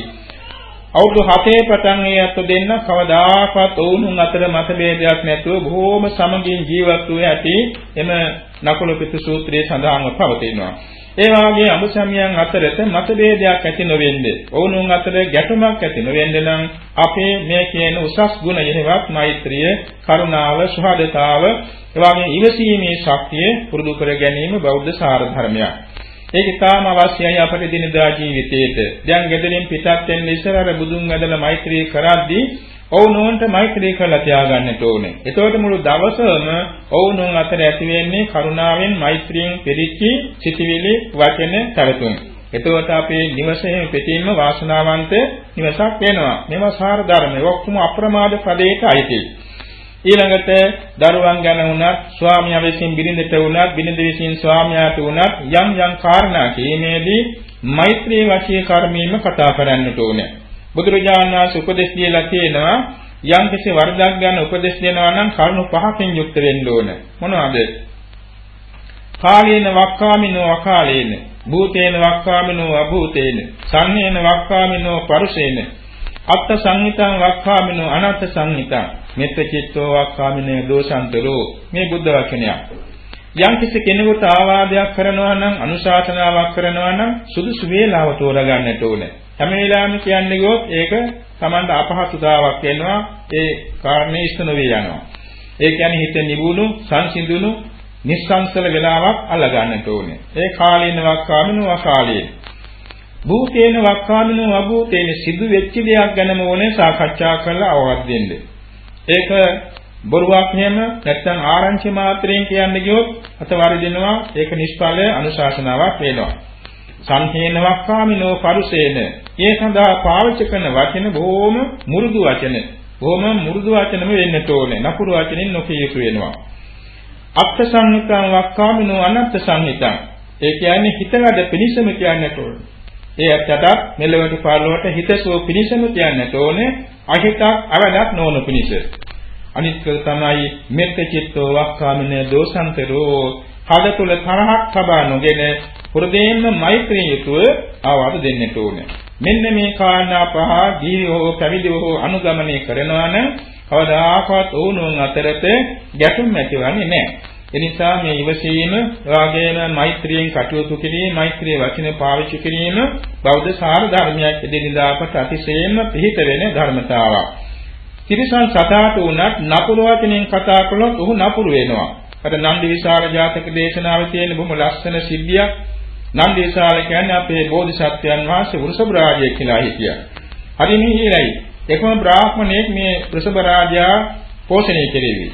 අවුරුදු 7 පටන් ඒ අත දෙන්න කවදාකවත් ඔවුන් අතර මතභේදයක් නැතුව බොහෝම සමගින් ජීවත් වූ ඇති එම නකුල පිතු සූත්‍රයේ සඳහන්ව පවතිනවා. ඒ වාගේ අමුසමියන් අතරත මතභේදයක් ඇති නොවෙන්නේ. ඔවුන් අතර ගැටුමක් ඇති නොවෙන්නේ නම් අපේ මේ කියන උසස් ගුණ යෙහිවත් මෛත්‍රිය, කරුණාව, සුහදතාව, එවාගේ ඉවසීමේ ශක්තිය පුරුදු කර ගැනීම බෞද්ධ සාර ධර්මයක්. ඒක තාම අවශ්‍යයි අපේ දිනදා ජීවිතේට. දැන් ගෙදරින් පිටත් වෙන්න ඉස්සර අර බුදුන් වැදලා මෛත්‍රී කරද්දී ඔවුනොන්ට මෛත්‍රී කරලා තියාගන්නට ඕනේ. එතකොට මුළු දවසම ඔවුනොන් අතර ඇති වෙන්නේ කරුණාවෙන් මෛත්‍රියෙන් පිරිච්ච සිටිවිලි වචන පැවතුම්. එතකොට අපේ නිවසේ පිටින්ම වාසනාවන්ත නිවසක් වෙනවා. මේවා සාර ධර්ම. ඔක්කොම අප්‍රමාද පදේට අයිතියි. ඊළඟට දරුවන් ගැන වුණත් ස්වාමියා විසින් බිරිඳට වුණත් බිරිඳ විසින් ස්වාමියාට වුණත් යම් යම් කාරණා කීමේදී මෛත්‍රී වාචික කර්මීම කතා කරන්නට ඕනේ. බුදුරජාණන් වහන්සේ උපදෙස් දීලා තියෙනවා යම් කිසි වරදක් ගැන උපදෙස් දෙනවා නම් කරුණු පහකින් යුක්ත වෙන්න ඕන. මොනවද? කාලේන වක්කාමිනෝ අකාලේන භූතේන වක්කාමිනෝ අභූතේන සන්නේන වක්කාමිනෝ පරුසේන අත්ත සංහිතං වක්කාමිනෝ අනත්ත සංහිතං මෙත්ත චිත්තෝ වක්කාමිනේ දෝසන්තරෝ මේ බුද්ධ වචනයක්. යම් කිසි කෙනෙකුට ආවාදයක් කරනවා නම් අනුශාසනාවක් කරනවා නම් සුදුසු වේලාව තෝරගන්නට ඕනේ. හැම වෙලාවෙම කියන්නේ ගොත් ඒක Tamanda අපහසුතාවක් වෙනවා ඒ කාරණේ ඉෂ්ට නොවේ යනවා. ඒ කියන්නේ හිත නිවුණු සංසිඳුණු නිස්සංසල වෙලාවක් අල්ල ගන්නට ඕනේ. ඒ කාලීන වක්කාමිනු අකාලීන. භූතේන වක්කාමිනු අභූතේන සිදු වෙච්ච දෙයක් ගැනම ඕනේ සාකච්ඡා කරලා අවවත් වෙන්න. ඒක බොරුවක් නෙම නැත්නම් ආරංචි මාත්‍රයෙන් කියන්නේ ගියොත් අත වර්ධිනවා ඒක නිෂ්ඵල අනුශාසනාවක් වෙනවා. සංහේන වක්කාමිනෝ පරුසේන. ඒ සඳහා පාවිච්චි කරන වචන බොහොම මුරුදු වචන. බොහොම මුරුදු වචනම වෙන්නට ඕනේ. නපුරු වචනෙන් නොකිය යුතු වෙනවා. අත්ථ සංහිතං වක්කාමිනෝ අනත්ථ සංහිතං. ඒ කියන්නේ හිතවැඩ පිනිසම කියන්නට ඕනේ. ඒ ඇත්තට මෙලොවට පරලොවට හිතසෝ පිනිසම කියන්නට ඕනේ. අහිතක් අවදක් නොවන පිනිස. අනිත් තමයි මෙත්ත චිත්තෝ වක්කාමින දෝසන්තරෝ හද තුල තරහක් තබා නොගෙන පුරදේන්න මෛත්‍රී යුතුව ආවාද දෙන්නට ඕනේ. මෙන්න මේ කාරණා පහ ජීවෝ පැවිදිවෝ අනුගමනය කරනවා නම් කවදාකවත් වුණුන් අතරත ගැටුම් ඇතිවන්නේ නැහැ. එනිසා මේ ඉවසීම, වාගේම මෛත්‍රියෙන් කටයුතු කිරීම, මෛත්‍රී වචන පාවිච්චි කිරීම බෞද්ධ සාර ධර්මයක් එදිනදාකට අතිශයින්ම පිහිට වෙන ධර්මතාවක්. තිරිසන් සතාට උනත් නපුරු වචනෙන් කතා කළොත් ඔහු නපුරු වෙනවා. අර නන්දි විශාල ජාතක දේශනාවේ තියෙන බොහොම ලස්සන සිද්ධියක්. නන්දි විශාල කියන්නේ අපේ බෝධිසත්වයන් වහන්සේ වෘෂභ රාජයෙක් කියලා හිටියා. හරි මිහිරයි. එකම බ්‍රාහ්මණයෙක් මේ වෘෂභ රාජයා පෝෂණය කෙරෙවි.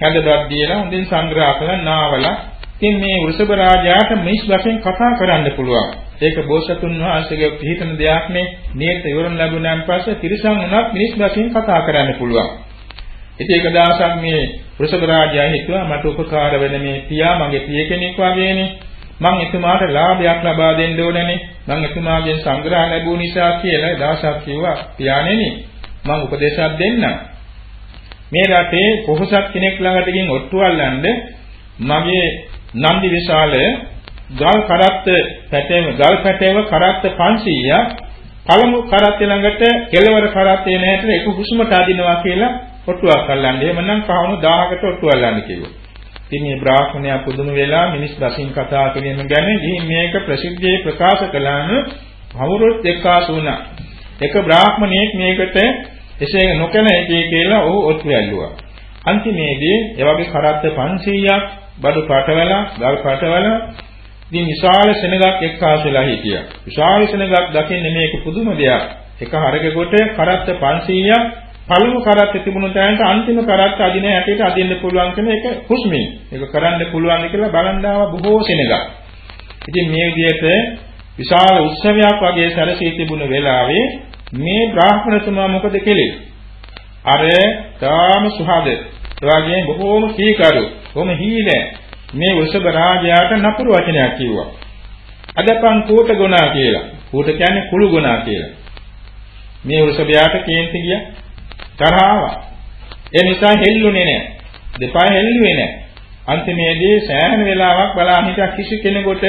හැඳදක් දීලා හොඳින් සංග්‍රහ කරලා නාවලා ඉතින් මේ වෘෂභ රාජයාට මිනිස් වශයෙන් කතා කරන්න පුළුවන්. ඒක බෝසතුන් වහන්සේගේ පිළිතන දෙයක් නේ. නියත ඉවරන ලැබුණාන් පස්සේ තිරිසන් උනත් මිනිස් වශයෙන් කතා කරන්න පුළුවන්. ඉතින් ඒක දවසක් මේ වෘෂභ රාජයා හිතුවා මට උපකාර වෙන මේ පියා මගේ පිය කෙනෙක් වගේනේ. මං එතුමාට ලාභයක් ලබා දෙන්න ඕනනේ. මං එතුමාගෙන් සංග්‍රහ ලැබුව නිසා කියලා දවසක් කිව්වා පියාණෙනි මං උපදේශයක් දෙන්නම්. මේ රටේ කොහොසත් කෙනෙක් ළඟට ගින් ඔට්ටුවල්ලන්න මගේ නන්දි විශාල ගල් කරත්ත පැටේම ගල් පැටේම කරත්ත 500ක් පළමු කරත්තේ ළඟට කෙළවර කරත්තේ නැහැට ඒක හුස්මට අදිනවා කියලා ඔට්ටුවක් අල්ලන්න. එහෙමනම් කවුණු 1000කට ඔට්ටුව අල්ලන්න කිව්වා. ඉතින් මේ බ්‍රාහ්මණයා පුදුම වෙලා මිනිස් රසින් කතා කිරීම ගැන ඉතින් මේක ප්‍රසිද්ධියේ ප්‍රකාශ කළාම කවුරුත් එක්කාසු වුණා. එක බ්‍රාහ්මණයෙක් මේකට එසේ නොකන එකේ කියලා ඔහු ඔත්තු ඇල්ලුවා. අන්තිමේදී එවගේ කරත්ත 500ක් බඩු පටවල, ගල් පටවල ඉතින් විශාල සෙනගක් එක්කාසු වෙලා හිටියා. විශාල සෙනගක් දකින්නේ මේක පුදුම දෙයක්. එක හරක කොට කරත්ත 500ක් පළමු කරත් තිබුණු තැනට අන්තිම කරත් අදින හැටියට අදින්න පුළුවන් කියන එක හුස්මින්. ඒක කරන්න පුළුවන් කියලා බලන් බොහෝ සෙනගක්. ඉතින් මේ විදිහට විශාල උත්සවයක් වගේ සැරසී තිබුණ වෙලාවේ මේ බ්‍රාහ්මණතුමා මොකද කෙලේ? අර තාම සුහද එවාගේ බොහෝම කීකරු, බොහොම හීන මේ වෘෂභ රාජයාට නපුරු වචනයක් කිව්වා. අදපන් කෝට ගුණා කියලා. කෝට කියන්නේ කුළු ගුණා කියලා. මේ වෘෂභයාට කේන්ති ගියා. තරහව. ඒ නිසා හෙල්ලුනේ නැහැ. දෙපා හෙල්ලුවේ නැහැ. අන්තිමේදී සෑහෙන වෙලාවක් බලා හිටිය කිසි කෙනෙකුට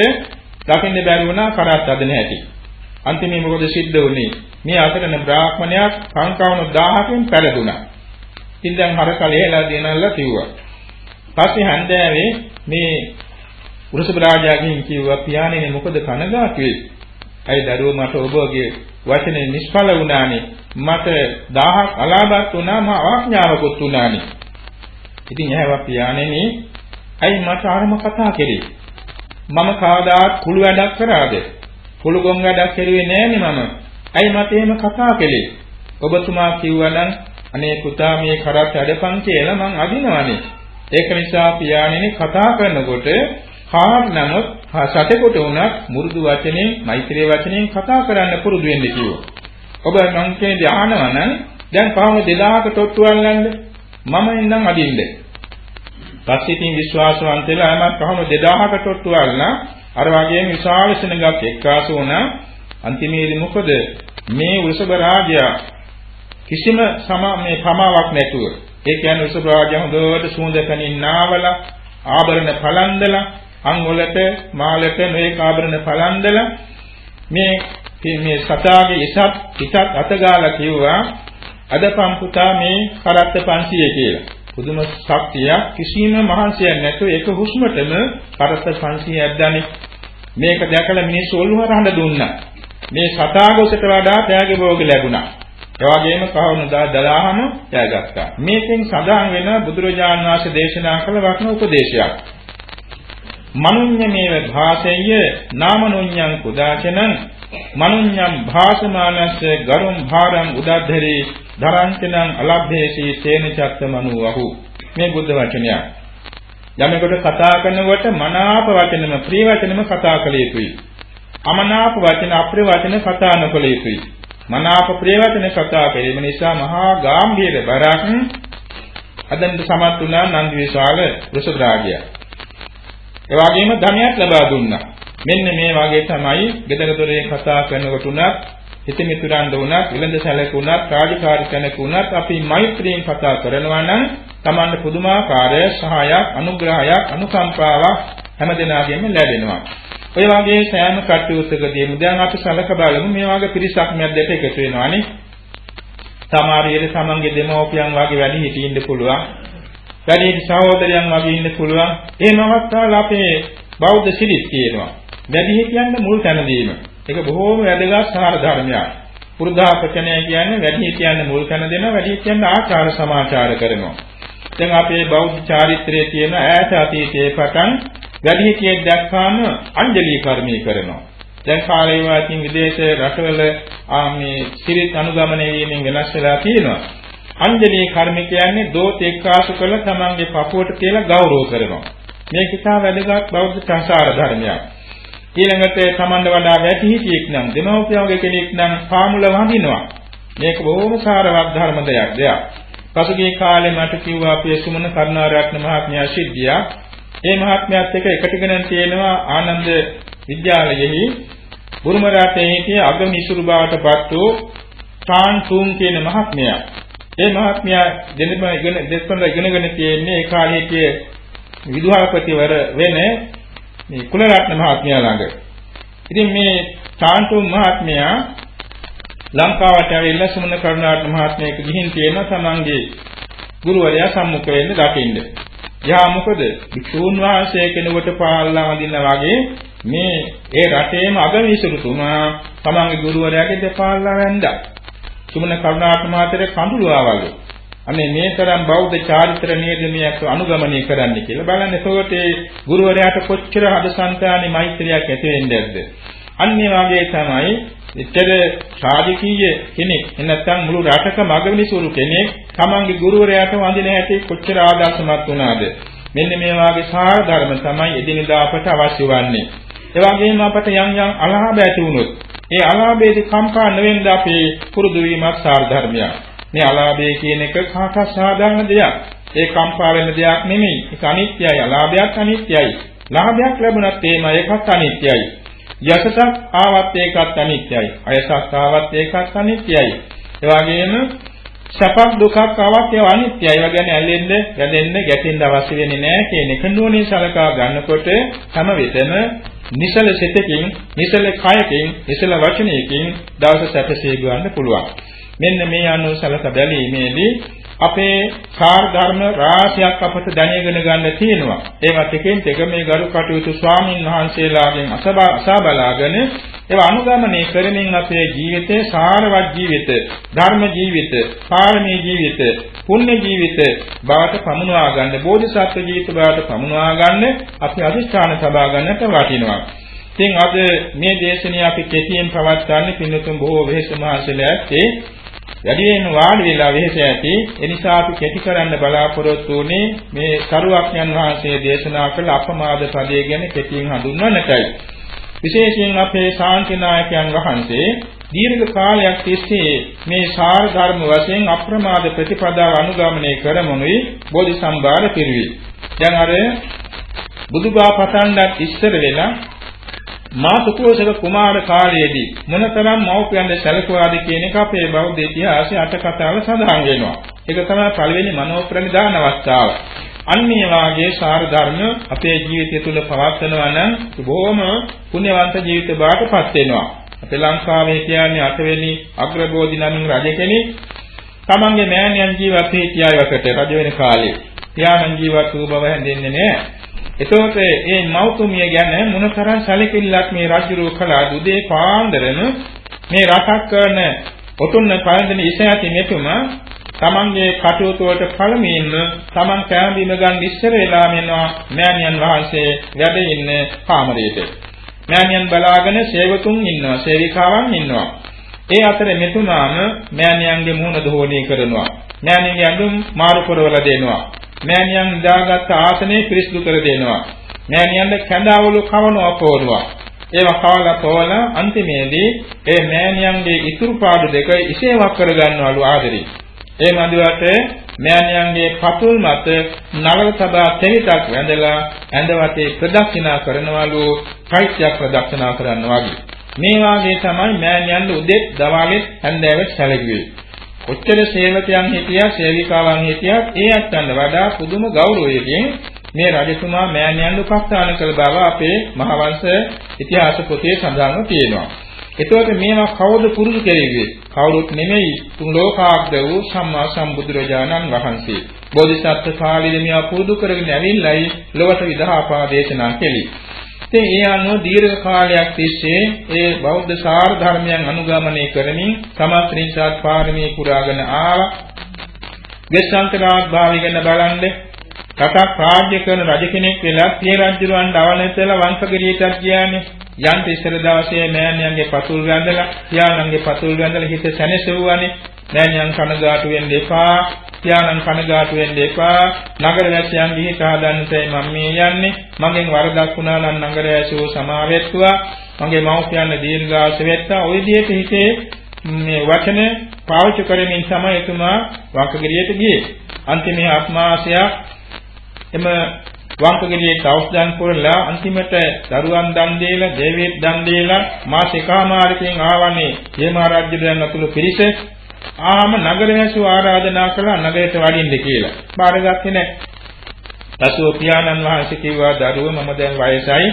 දකින්න බැරි වුණා කරත් අද නැහැටි. අන්තිමේ මොකද සිද්ධ වුනේ? මේ අතරන බ්‍රාහ්මණයා සංකවණු 1000කින් පෙරදුනා. ඉතින් දැන් හර කලෙලා දෙනල්ලා කිව්වා. පස්සේ හන්දෑවේ මේ වෘෂභ රාජාගෙන් කිව්වා පියාණෙනි මොකද කනගාටුවේ? ඇයි දරුවෝ මට ඔබගේ වචනේ නිෂ්ඵල වුණානේ. මට 1000ක් අලාභත් වුණා මා ආඥාවකුත් වුණානේ. ඉතින් ඇහැව පියාණෙනි ඇයි මට ආරම කතා කෙරේ? මම කවදාත් කුළු වැඩක් කරාද? කුළු ගොම් වැඩක් කෙරුවේ නෑනේ මම. ඇයි මට එහෙම කතා කළේ? ඔබතුමා කිව්වනම් අනේ පුතා මේ කරත් වැඩපන් කියලා මං අදිනවනේ. ඒක නිසා පියාණෙනි කතා කරනකොට කාට නමුත් සතෙකුට උනත් මුරුදු වචනෙන් මෛත්‍රී වචනෙන් කතා කරන්න පුරුදු වෙන්න කිව්වා. ඔබ මං කියන්නේ අහනවා නම් දැන් කොහොමද 2000ක තොට්ටු අල්ලන්නේ? මම ඉන්නම් අදින්න. පස්සේ ඉතින් විශ්වාසවන්ත වෙලා මම කොහොමද 2000ක තොට්ටු අල්ලනා අර වගේම විශාල සෙනඟක් එක්කාසු වුණා. අන්තිමේදී මොකද මේ වෘෂභ රාජයා කිසිම සම මේ ප්‍රමාවක් නැතුව ඒ කියන්නේ වෘෂභ රාජයා හොඳට සුවඳ කනින් නාවලා ආභරණ පලන්දලා අංගවලට මාලට මේක ආභරණ පලන්දලා මේ මේ සතාගේ ඉසත් පිටත් අතගාලා කිව්වා අදපම් පුතා මේ කරත්ත 500 කියලා. පුදුම ශක්තියක් කිසිම මහන්සියක් නැතුව ඒක හුස්මටම කරත්ත 500ක් දැනේ. මේක දැකලා මිනිස්සු ඔළුව හරහඬ දුන්නා. මේ සතාගොසට වඩා ත්‍යාග භෝග ලැබුණා. ඒ වගේම කවුරුදා දලාහම ත්‍යාගත්තා. මේකෙන් සඳහන් වෙන බුදුරජාන් වහන්සේ දේශනා කළ වටින උපදේශයක්. මනුඤ්ඤමේව භාසෙය්‍ය නාමනුඤ්ඤං කුදාචනං මනුඤ්ඤම් භාසමානස්ස ගරුම් භාරං උදද්ධරේ ධරන්තනං අලබ්ධේසී තේන චත්තමනුවහු මේ බුද්ධ වචනය යමෙකුට කතා කරනකොට මනාප වචනම ප්‍රිය වචනම කතා කළ යුතුයි අමනාප වචන අප්‍රිය වචන කතා නොකළ යුතුයි මනාප ප්‍රිය වචන කතා කිරීම නිසා මහා ගාම්භීර බරක් අදන්ත සමත් වුණා නන්දි විශාල වෘෂභ රාජයා ඒ වගේම ධනයක් ලබා දුන්නා. මෙන්න මේ වගේ තමයි gedara dore කතා කරනකොට උනත් හිතමිතුරන්ද උනත් විලඳ සැලකුණත් රාජකාරී කෙනෙකුණත් අපි මෛත්‍රියෙන් කතා කරනවා නම් Tamanne පුදුමාකාර සහායක් අනුග්‍රහයක් අනුකම්පාවක් හැමදෙනාගෙම ලැබෙනවා. ඔය වගේ සෑම කටයුත්තකදීම දැන් අපි සලක බලමු මේ වගේ පිරිසක් මැද්දට එකතු වෙනවානේ. සමහර තමන්ගේ දෙමව්පියන් වගේ වැඩි හිටින්න ඉන්න පුළුවන්. වැඩි සහෝදරයන් වගේ ඉන්න පුළුවන්. ඒ නවත්තාල අපේ බෞද්ධ සිරිත් තියෙනවා. වැඩි හිටියන්න මුල් තැන දීම. ඒක බොහෝම වැදගත් සාර ධර්මයක්. පුරුදාපචනය කියන්නේ වැඩි හිටියන්න මුල් තැන දෙනවා වැඩි හිටියන්න ආචාර සමාචාර කරනවා. දැන් අපේ බෞද්ධ චාරිත්‍රයේ තියෙන ඈත අතීතයේ පටන් වැඩි හිටියෙක් දැක්කාම අංජලි කර්මී කරනවා. දැන් කාලේ වාසින් විදේශ රටවල මේ සිරිත් අනුගමනය වීමෙන් වෙනස් වෙලා තියෙනවා. අංජලි කර්ම කියන්නේ දෝත එක්කාසු කළ තමන්ගේ පපුවට කියලා ගෞරව කරනවා. මේක ඉතා වැදගත් බෞද්ධ සංසාර ධර්මයක්. ඊළඟට තමන්ට වඩා වැඩි හිටියෙක් නම් දෙමව්පියෝගේ කෙනෙක් නම් පාමුල වඳිනවා. මේක බොහොම සාරවත් ධර්ම දෙයක් දෙයක්. පසුගිය කාලේ මට කිව්වා අපේ සුමන කරුණාරත්න මහත්මයා සිද්ධියක්. ඒ මහත්මයාත් එක්ක එකටගෙන තියෙනවා ආනන්ද විද්‍යාලයෙහි බුරුම රටේ හිටිය අගමිසුරු බවට පත් වූ ටාන් තුන් කියන මහත්මයා. ඒ මහත්මයා දෙන්නම ඉගෙන දෙස්කොළ ඉගෙනගෙන තියෙන්නේ ඒ කාලේ හිටිය විදුහල්පතිවර වෙන මේ කුලරත්න මහත්මයා ළඟ. ඉතින් මේ ටාන් තුන් මහත්මයා ලංකාවට ඇවිල්ලා සුමන කරුණාරත්න මහත්මයාට ගිහින් තියෙන තමන්ගේ ගුරුවරයා සම්මුඛ වෙන්න දකින්න. යා මොකද වික්ෂූන් වහන්සේ කෙනෙකුට පාල්ලා වදිනා වගේ මේ ඒ රටේම අගවිසුරුතුමා තමන්ගේ ගුරුවරයාගේ දෙපාල්ලා වැන්දා. සුමන කරුණාට මාතරේ කඳුළුවා වගේ. අනේ මේ තරම් බෞද්ධ චාරිත්‍ර නියමයක් අනුගමනය කරන්න කියලා බලන්න එතකොට ඒ ගුරුවරයාට කොච්චර හදසන්තානේ මෛත්‍රියක් ඇති වෙන්නේ නැද්ද? අන්නේ වගේ තමයි එච්චර සාධකීය කෙනෙක් නැත්නම් මුළු රටකම අගවිනිසුරු කෙනෙක් තමන්ගේ ගුරුවරයාට වඳින හැටි කොච්චර ආදර්ශමත් වුණාද? මෙන්න මේ වාගේ සාර ධර්ම තමයි එදිනෙදා අපට අවශ්‍ය වන්නේ. ඒ වගේම අපට යම් යම් අලාභ ඇති වුණොත් ඒ අලාභයේදී කම්පා නොවෙන්න අපේ පුරුදු වීමක් සාර ධර්මයක්. මේ අලාභය කියන එක කාටත් සාධාරණ දෙයක්. ඒ කම්පා වෙන දෙයක් නෙමෙයි. ඒක අනිත්‍යයි අලාභයක් අනිත්‍යයි. ලාභයක් ලැබුණත් එහෙම ඒකත් අනිත්‍යයි. යසසක් ආවත් ඒකත් අනිත්‍යයි. අයසක් ආවත් ඒකත් අනිත්‍යයි. ඒ වගේම සැපක් දුකක් ආවත් ඒවා අනිත්‍යයි. ඒවා ගැන ඇලෙන්න, ගැදෙන්න, ගැටෙන්න අවශ්‍ය වෙන්නේ නැහැ කියන එක නුවණින් සලකා ගන්නකොට හැම විටම නිසල සිතකින්, නිසල කයකින්, නිසල වචනයකින් දවස සැපසේ ගන්න පුළුවන්. මෙන්න මේ අනුව සලක බැලීමේදී අපේ කාර් ධර්ම රාශියක් අපට දැනගෙන ගන්න තියෙනවා. ඒවත් එකෙන් එක මේ ගරු කටයුතු ස්වාමින් වහන්සේලාගෙන් අසා බලාගෙන ඒවා අනුගමනය කරමින් අපේ ජීවිතේ සාරවත් ජීවිත, ධර්ම ජීවිත, පාරමී ජීවිත, පුණ්‍ය ජීවිත බවට පමුණවා ගන්න, බෝධිසත්ව ජීවිත බවට පමුණවා ගන්න අපි අධිෂ්ඨාන සබා ගන්නට වටිනවා. ඉතින් අද මේ දේශනාව අපි කෙටියෙන් පවත්වන්නේ පින්නතුන් බොහෝ වෙහෙස මහසලයත් ඒ වැඩියෙන් වාඩි වෙලා වෙහෙස ඇති එනිසා අපි කෙටි කරන්න බලාපොරොත්තු වුණේ මේ සරුවක්ඥන් වහන්සේ දේශනා කළ අපමාද පදයේ ගැන කෙටියෙන් හඳුන්වන්නටයි විශේෂයෙන් අපේ ශාන්තිනායකයන් වහන්සේ දීර්ඝ කාලයක් තිස්සේ මේ සාර ධර්ම වශයෙන් අප්‍රමාද ප්‍රතිපදාව අනුගමනය කරමුනුයි බෝධි සම්භාර පිරිවි. දැන් අර බුදුබා පතන්නත් ඉස්සර වෙලා මා සුකෝසක කුමාර කාලයේදී මොනතරම් මෞපියන්ද සැලකුවාද කියන එක අපේ බෞද්ධ ඉතිහාසයේ අට කතාවල සඳහන් වෙනවා. ඒක තමයි පළවෙනි මනෝප්‍රනිදාන අවස්ථාව. අන්නේ වාගේ සාර ධර්ම අපේ ජීවිතය තුළ පවත්වනවා නම් බොහොම පුණ්‍යවන්ත ජීවිත බාටපත් වෙනවා. අපේ ලංකාවේ කියන්නේ අටවෙනි අග්‍රබෝධි නමින් රජ කෙනෙක් තමන්ගේ මෑණියන් ජීවත් හිටියවකට රජ වෙන කාලේ. පියාණන් ජීවත් වූ බව හැඳින්න්නේ නැහැ. එතකොට මේ මෞතුමිය ගැන මොනතරම් සැලකිල්ලක් මේ රජුරු කළා දුදේ පාන්දරම මේ රටක් කරන ඔතුන්න පළඳින ඉස ඇති මෙතුම තමන්ගේ කටයුතු වලට පළමුවෙන්ම තමන් කැඳින ගන්න ඉස්සර වෙලා මෙනවා මෑණියන් වහන්සේ වැඩ ඉන්න කාමරයට. මෑණියන් බලාගෙන සේවතුන් ඉන්නවා, සේවිකාවන් ඉන්නවා. ඒ අතර මෙතුමාම මෑණියන්ගේ මුහුණ දෝණය කරනවා. මෑණියන්ගේ ඇඳුම් මාරු කරවලා දෙනවා. මෑණියන් දාගත් ආසනේ පිරිසිදු කර දෙනවා. මෑණියන්ට කැඳවලු කවනවා පොරනවා. ඒවා කවලා පොවලා අන්තිමේදී ඒ මෑණියන්ගේ ඉතුරු පාඩු දෙක ඉසේවක් කරගන්නවලු ආදරේ. ඒ මන්දිවට මෑණියන්ගේ පතුල් මත නලල තබා තෙහිතක් වැඳලා ඇඳ වටේ ප්‍රදක්ෂිනා කරනවලු චෛත්‍යයක් ප්‍රදක්ෂිනා කරනවා වගේ. මේ වාගේ තමයි මෑණියන් උදෙත් දවාලෙත් හැන්දෑවෙත් සැලකුවේ. කොච්චර සේවකයන් හිටියා සේවිකාවන් හිටියත් ඒ අත්තන්ට වඩා පුදුම ගෞරවයකින් මේ රජතුමා මෑණියන් උපස්ථාන කළ බව අපේ මහවංශ ඉතිහාස පොතේ සඳහන්ව තියෙනවා. එතකොට මේවා කවුද පුරුදු කෙරෙන්නේ? කවුරුත් නෙමෙයි තුන් ලෝකාග්‍ර වූ සම්මා සම්බුදුරජාණන් වහන්සේ. බෝධිසත්ව කාලයේ මේවා පුරුදු කරගෙන ඇවිල්ලායි ලොවට විදහාපා දේශනා කෙළි. ඉතින් ඒ අනුව දීර්ඝ කාලයක් තිස්සේ ඒ බෞද්ධ සාර ධර්මයන් අනුගමනය කරමින් සමත් ත්‍රිසත් පාරමී පුරාගෙන ආවා. වෙස්සන්තරාත් භාවිගෙන බලන්නේ රටක් රාජ්‍ය කරන රජ කෙනෙක් වෙලා පිය රජුරවන්ට අවනතලා වංශගිරියටත් ගියානේ. යන්ත ඉස්සර දවසේ මෑණියන්ගේ පතුල් වැඳලා, පියාණන්ගේ පතුල් වැඳලා හිත සැනසෙව්වානේ. මෑණියන් කනගාටු වෙන්න එපා. පියාණන් කනගාටු වෙන්න එපා. නගර වැසියන් ගිහින් සාදන්නතේ මම මේ යන්නේ. මගෙන් වරදක් වුණා නම් නගර වැසියෝ සමාවෙත්තුවා. මගේ මව්පියන් දීර්ඝාස වෙත්තා. ওই විදිහට හිතේ මේ වචන පාවිච්චි කරමින් තමයි එතුමා වංශගිරියට ගියේ. අන්තිමේ ආත්මාශයක් එම වංකගිරියේ තවුස්දන් පුරලා අන්තිමට දරුවන් දන් දීලා දේවීත් දන් දීලා මාස එකමාරකින් ආවනේ හේමාරාජ්‍ය දයන් අතුළු පිරිස ආම නගරවැසු ආරාධනා කළා නගරයට වඩින්න කියලා. බාරගත්තේ නැහැ. පසුව පියාණන් වහන්සේ කිව්වා දරුවෝ මම දැන් වයසයි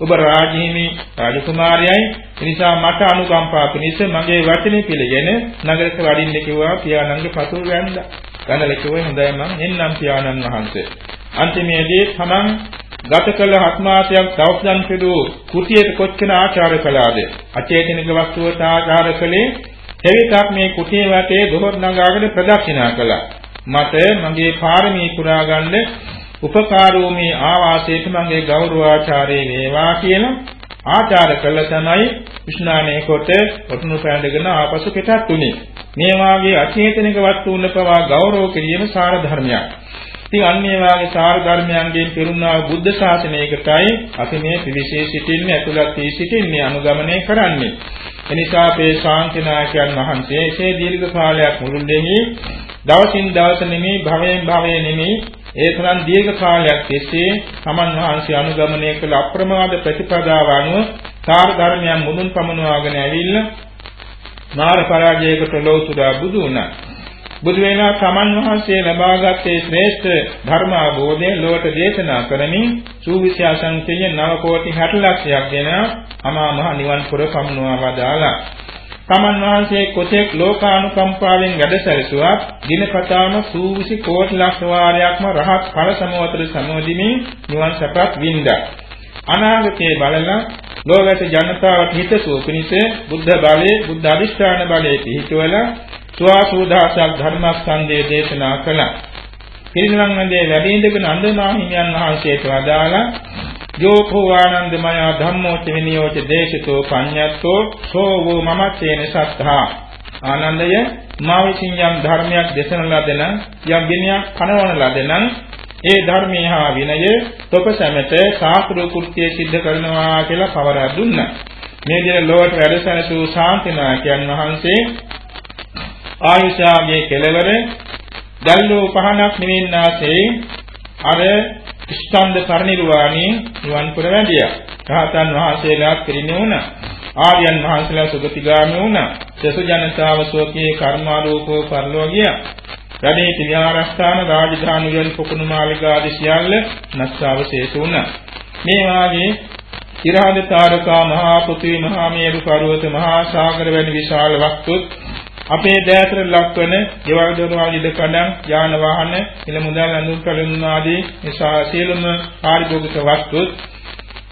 ඔබ රාජහිමි රාජකුමාරයයි එනිසා මට අනුකම්පා පිණිස මගේ වචනේ පිළිගෙන නගරයට වඩින්න කිව්වා පියාණන්ගේ පතුල් වැන්දා. ගණල කිව්වේ හොඳයි මං එන්නම් පියාණන් වහන්සේ. අන්තිමේදී තමන් ගත කළ හත් මාසයක් දවස්දන් පිළු කුටියට කොච්චර ආචාර කළාද අචේතනික වස්තුවට ආචාර කළේ එවිටක් මේ කුටිය වටේ ගොහොත් නගාගෙන ප්‍රදක්ෂිනා කළා. මට මගේ පාරමී පුරා ගන්න උපකාරෝ මේ ආවාසයට මගේ ගෞරවාචාරය වේවා කියලා ආචාර කළ තමයි විශ්නානේ කොට ඔටුනු පැඳගෙන ආපසු පිටත් උනේ. මේ වාගේ අචේතනික වස්තුන් පවා ගෞරව කිරීම සාර ධර්මයක්. ඉතින් අන්නේ වාගේ සාර ධර්මයන්ගෙන් පිරුණා බුද්ධ ශාසනයකටයි අපි මේ පිවිසේ සිටින්නේ ඇතුළත් වී සිටින්නේ අනුගමනය කරන්නේ. එනිසා අපේ ශාන්තිනායකයන් වහන්සේ එසේ දීර්ඝ කාලයක් මුළුල්ලේ දවසින් දවස නෙමෙයි භවයෙන් භවය නෙමෙයි ඒ තරම් දීර්ඝ කාලයක් තිස්සේ සමන් වහන්සේ අනුගමනය කළ අප්‍රමාද ප්‍රතිපදාව අනුව සාර ධර්මයන් මුදුන් පමුණවාගෙන ඇවිල්ලා මාර පරාජයකට ලෝතුරා බුදු වුණා. බුදු වෙනා සමන් වහන්සේ ලබාගත්තේ ශ්‍රේෂ්ඨ ධර්ම අවබෝධය ලොවට දේශනා කරමින් සූවිසි අසංකේය නව කෝටි 60 ලක්ෂයක් දෙන අමා මහ නිවන් පුර පමුණවා වදාලා සමන් වහන්සේ කොතෙක් ලෝකානුකම්පාවෙන් වැඩසැලසුවත් දිනපතාම සූවිසි කෝටි ලක්ෂ වාරයක්ම රහත් ඵල සමවතර සමවදිමින් නිවන් සපත් වින්දා. අනාගතයේ බලලා ලෝකයට ජනතාවට හිතසුව පිණිස බුද්ධ බලයේ බුද්ධ අධිෂ්ඨාන බලයේ පිහිටවලා සුවාසෝදාසක් ධර්මස්කන්ධයේ දේශනා කළා. පිරිනිවන් වන්දේ වැඩි ඉඳගෙන අන්දමා හිමියන් වහන්සේට වදාලා යෝකෝ ආනන්දමය ධම්මෝච විනියෝච දේශිතෝ පඤ්ඤත්තෝ සෝ වූ මමත්තේන සත්තා ආනන්දය මා විසින් යම් ධර්මයක් දේශන ලදෙන යම් විනයක් කනවන ලදෙන ඒ ධර්මයේ හා විනය තොප සැමට සාතුරු කෘත්‍ය સિદ્ધ කරනවා කියලා පවරා දුන්නා. මේ දින ලෝකට වැඩසැලසූ ශාන්තිනායකයන් වහන්සේ ආයුෂාගේ කෙලවර දැල්ලෝ පහනක් නිවෙන්නාසේ අර ස්කන්ධ පරිනිර්වාණය නිවන් පුර වැඩියා. රහතන් වහන්සේලාත් පිරිනිවුණා. ආර්යයන් වහන්සේලා සුගතිගාමී වුණා. සසු ජනතාව සෝකේ කර්මාරූපෝ පරලෝ ගියා. රණේ පිළිආරස්ථාන රාජධානි වල පොකුණු මාලිගා ආදී සියල්ල නැස්සවශේෂ වුණා. මේ වාගේ ඉරහද තාරකා මහා පෘථිවි මහා මේරු පර්වත මහා සාගර වැනි විශාල වස්තුත් අපේ දෑතර ලක්වන ගෙවල් දොරවල් ඉද කඩම් යාන වාහන ඉල මුදල් අඳුන් කලුන් ආදී නිසා සියලුම පාරිභෝගික වස්තුත්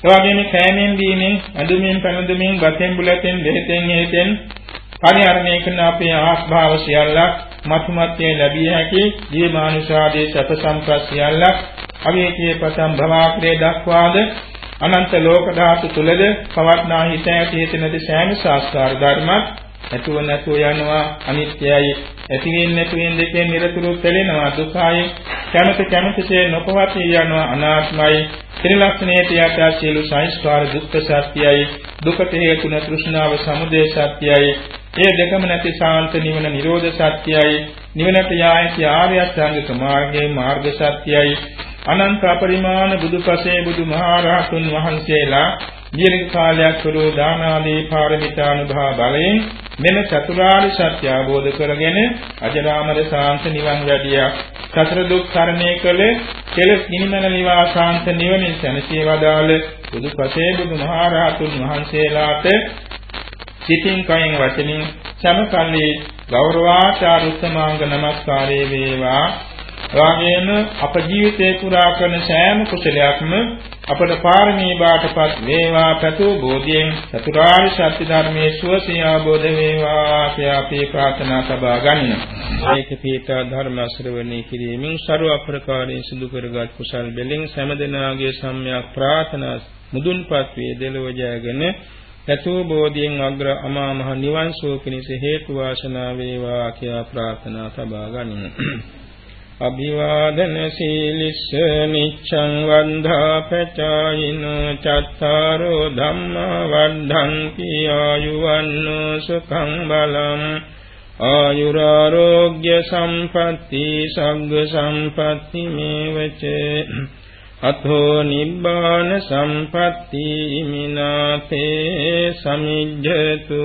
එවැගේම කෑමෙන් බීමෙන් ඇඳුමින් පැළඳුමින් ගතෙන් බුලතෙන් දෙහෙතෙන් හේතෙන් පරිහරණය කරන අපේ ආස්භාව සියල්ලක් මතුමත්යේ ලැබිය හැකි ජීවමානුෂාදී සැප සම්පත් සියල්ලක් අවේකී පතම් භවාක්‍රේ දක්වාද අනන්ත ලෝක ධාතු තුලද පවත්නා හිත ඇති හිත නැති සෑම සංස්කාර ධර්මත් නැතුව නැතුව යනවා අනිත්‍යයි. ඇතිවෙන්නේ නැතුවෙන් දෙකෙන් නිරතුරු පෙළෙනවා දුකයි. කැමති කැමතිසේ නොපවතී යනවා අනාත්මයි. ත්‍රිලක්ෂණයට යට සියලු සංස්කාර දුක්ඛ සත්‍යයි. දුකට හේතුන තෘෂ්ණාව සමුදය සත්‍යයි. ඒ දෙකම නැති සාන්ත නිවන නිරෝධ සත්‍යයි. නිවනට යායති ආර්ය අෂ්ටාංගික මාර්ගයේ මාර්ග සත්‍යයි. අනන්ත අපරිමාණ බුදුපසේ බුදුමහරහතුන් වහන්සේලා දීර්ඝ කාලයක් පුරෝ දාන ආදී පාරමිතානුභව බලයෙන් මෙම චතුරාර්ය සත්‍ය අවබෝධ කරගෙන අජරාමර සාන්ත නිවන් වැඩියා. සතර දුක් තරණය කළ කෙලස් නිමන නිවාසාන්ත නිවනින් සැනසී වදාළ බුදුපසේ බුදුමහරහතුන් වහන්සේලාට සිතින් කයින් වචනින් සමකල්ලි ගෞරවාචාර උත්තමාංග නමස්කාරේ වේවා. එවාගෙම අප ජීවිතේ පුරා කරන සෑම කුසලයක්ම අපට පාරමී බාටපත් වේවා පැතු බෝධියෙන් චතුරාර්ය සත්‍ය ධර්මයේ සුවසේ අවබෝධ වේවා කියලා අපි ප්‍රාර්ථනා සබා ගන්න. ඒක පීඨා ධර්ම ශ්‍රවණය කිරීමෙන් ਸਰව අප්‍රකාරයෙන් සිදු කරගත් කුසල් බෙලින් සෑමදෙනාගේ සම්‍යක් ප්‍රාර්ථනා මුදුන්පත් වේ දෙලොව ජයගෙන පැතු බෝධියෙන් අග්‍ර අමා මහ නිවන් සුව පිණිස හේතු වාසනා වේවා කියලා ප්‍රාර්ථනා සබා ගන්න. අභිවාදන සීලිස්ස නිච්ඡං වන්දා පචායින චත්තාරෝ ධම්මා වද්ධන්ති ආයුවන්නෝ සුඛං බලං ආයුරාෝග්‍ය සම්පatti සග්ග සම්පatti මේවච අතෝ නිබ්බාන සම්පatti මිනාතේ සමිජ්ජතු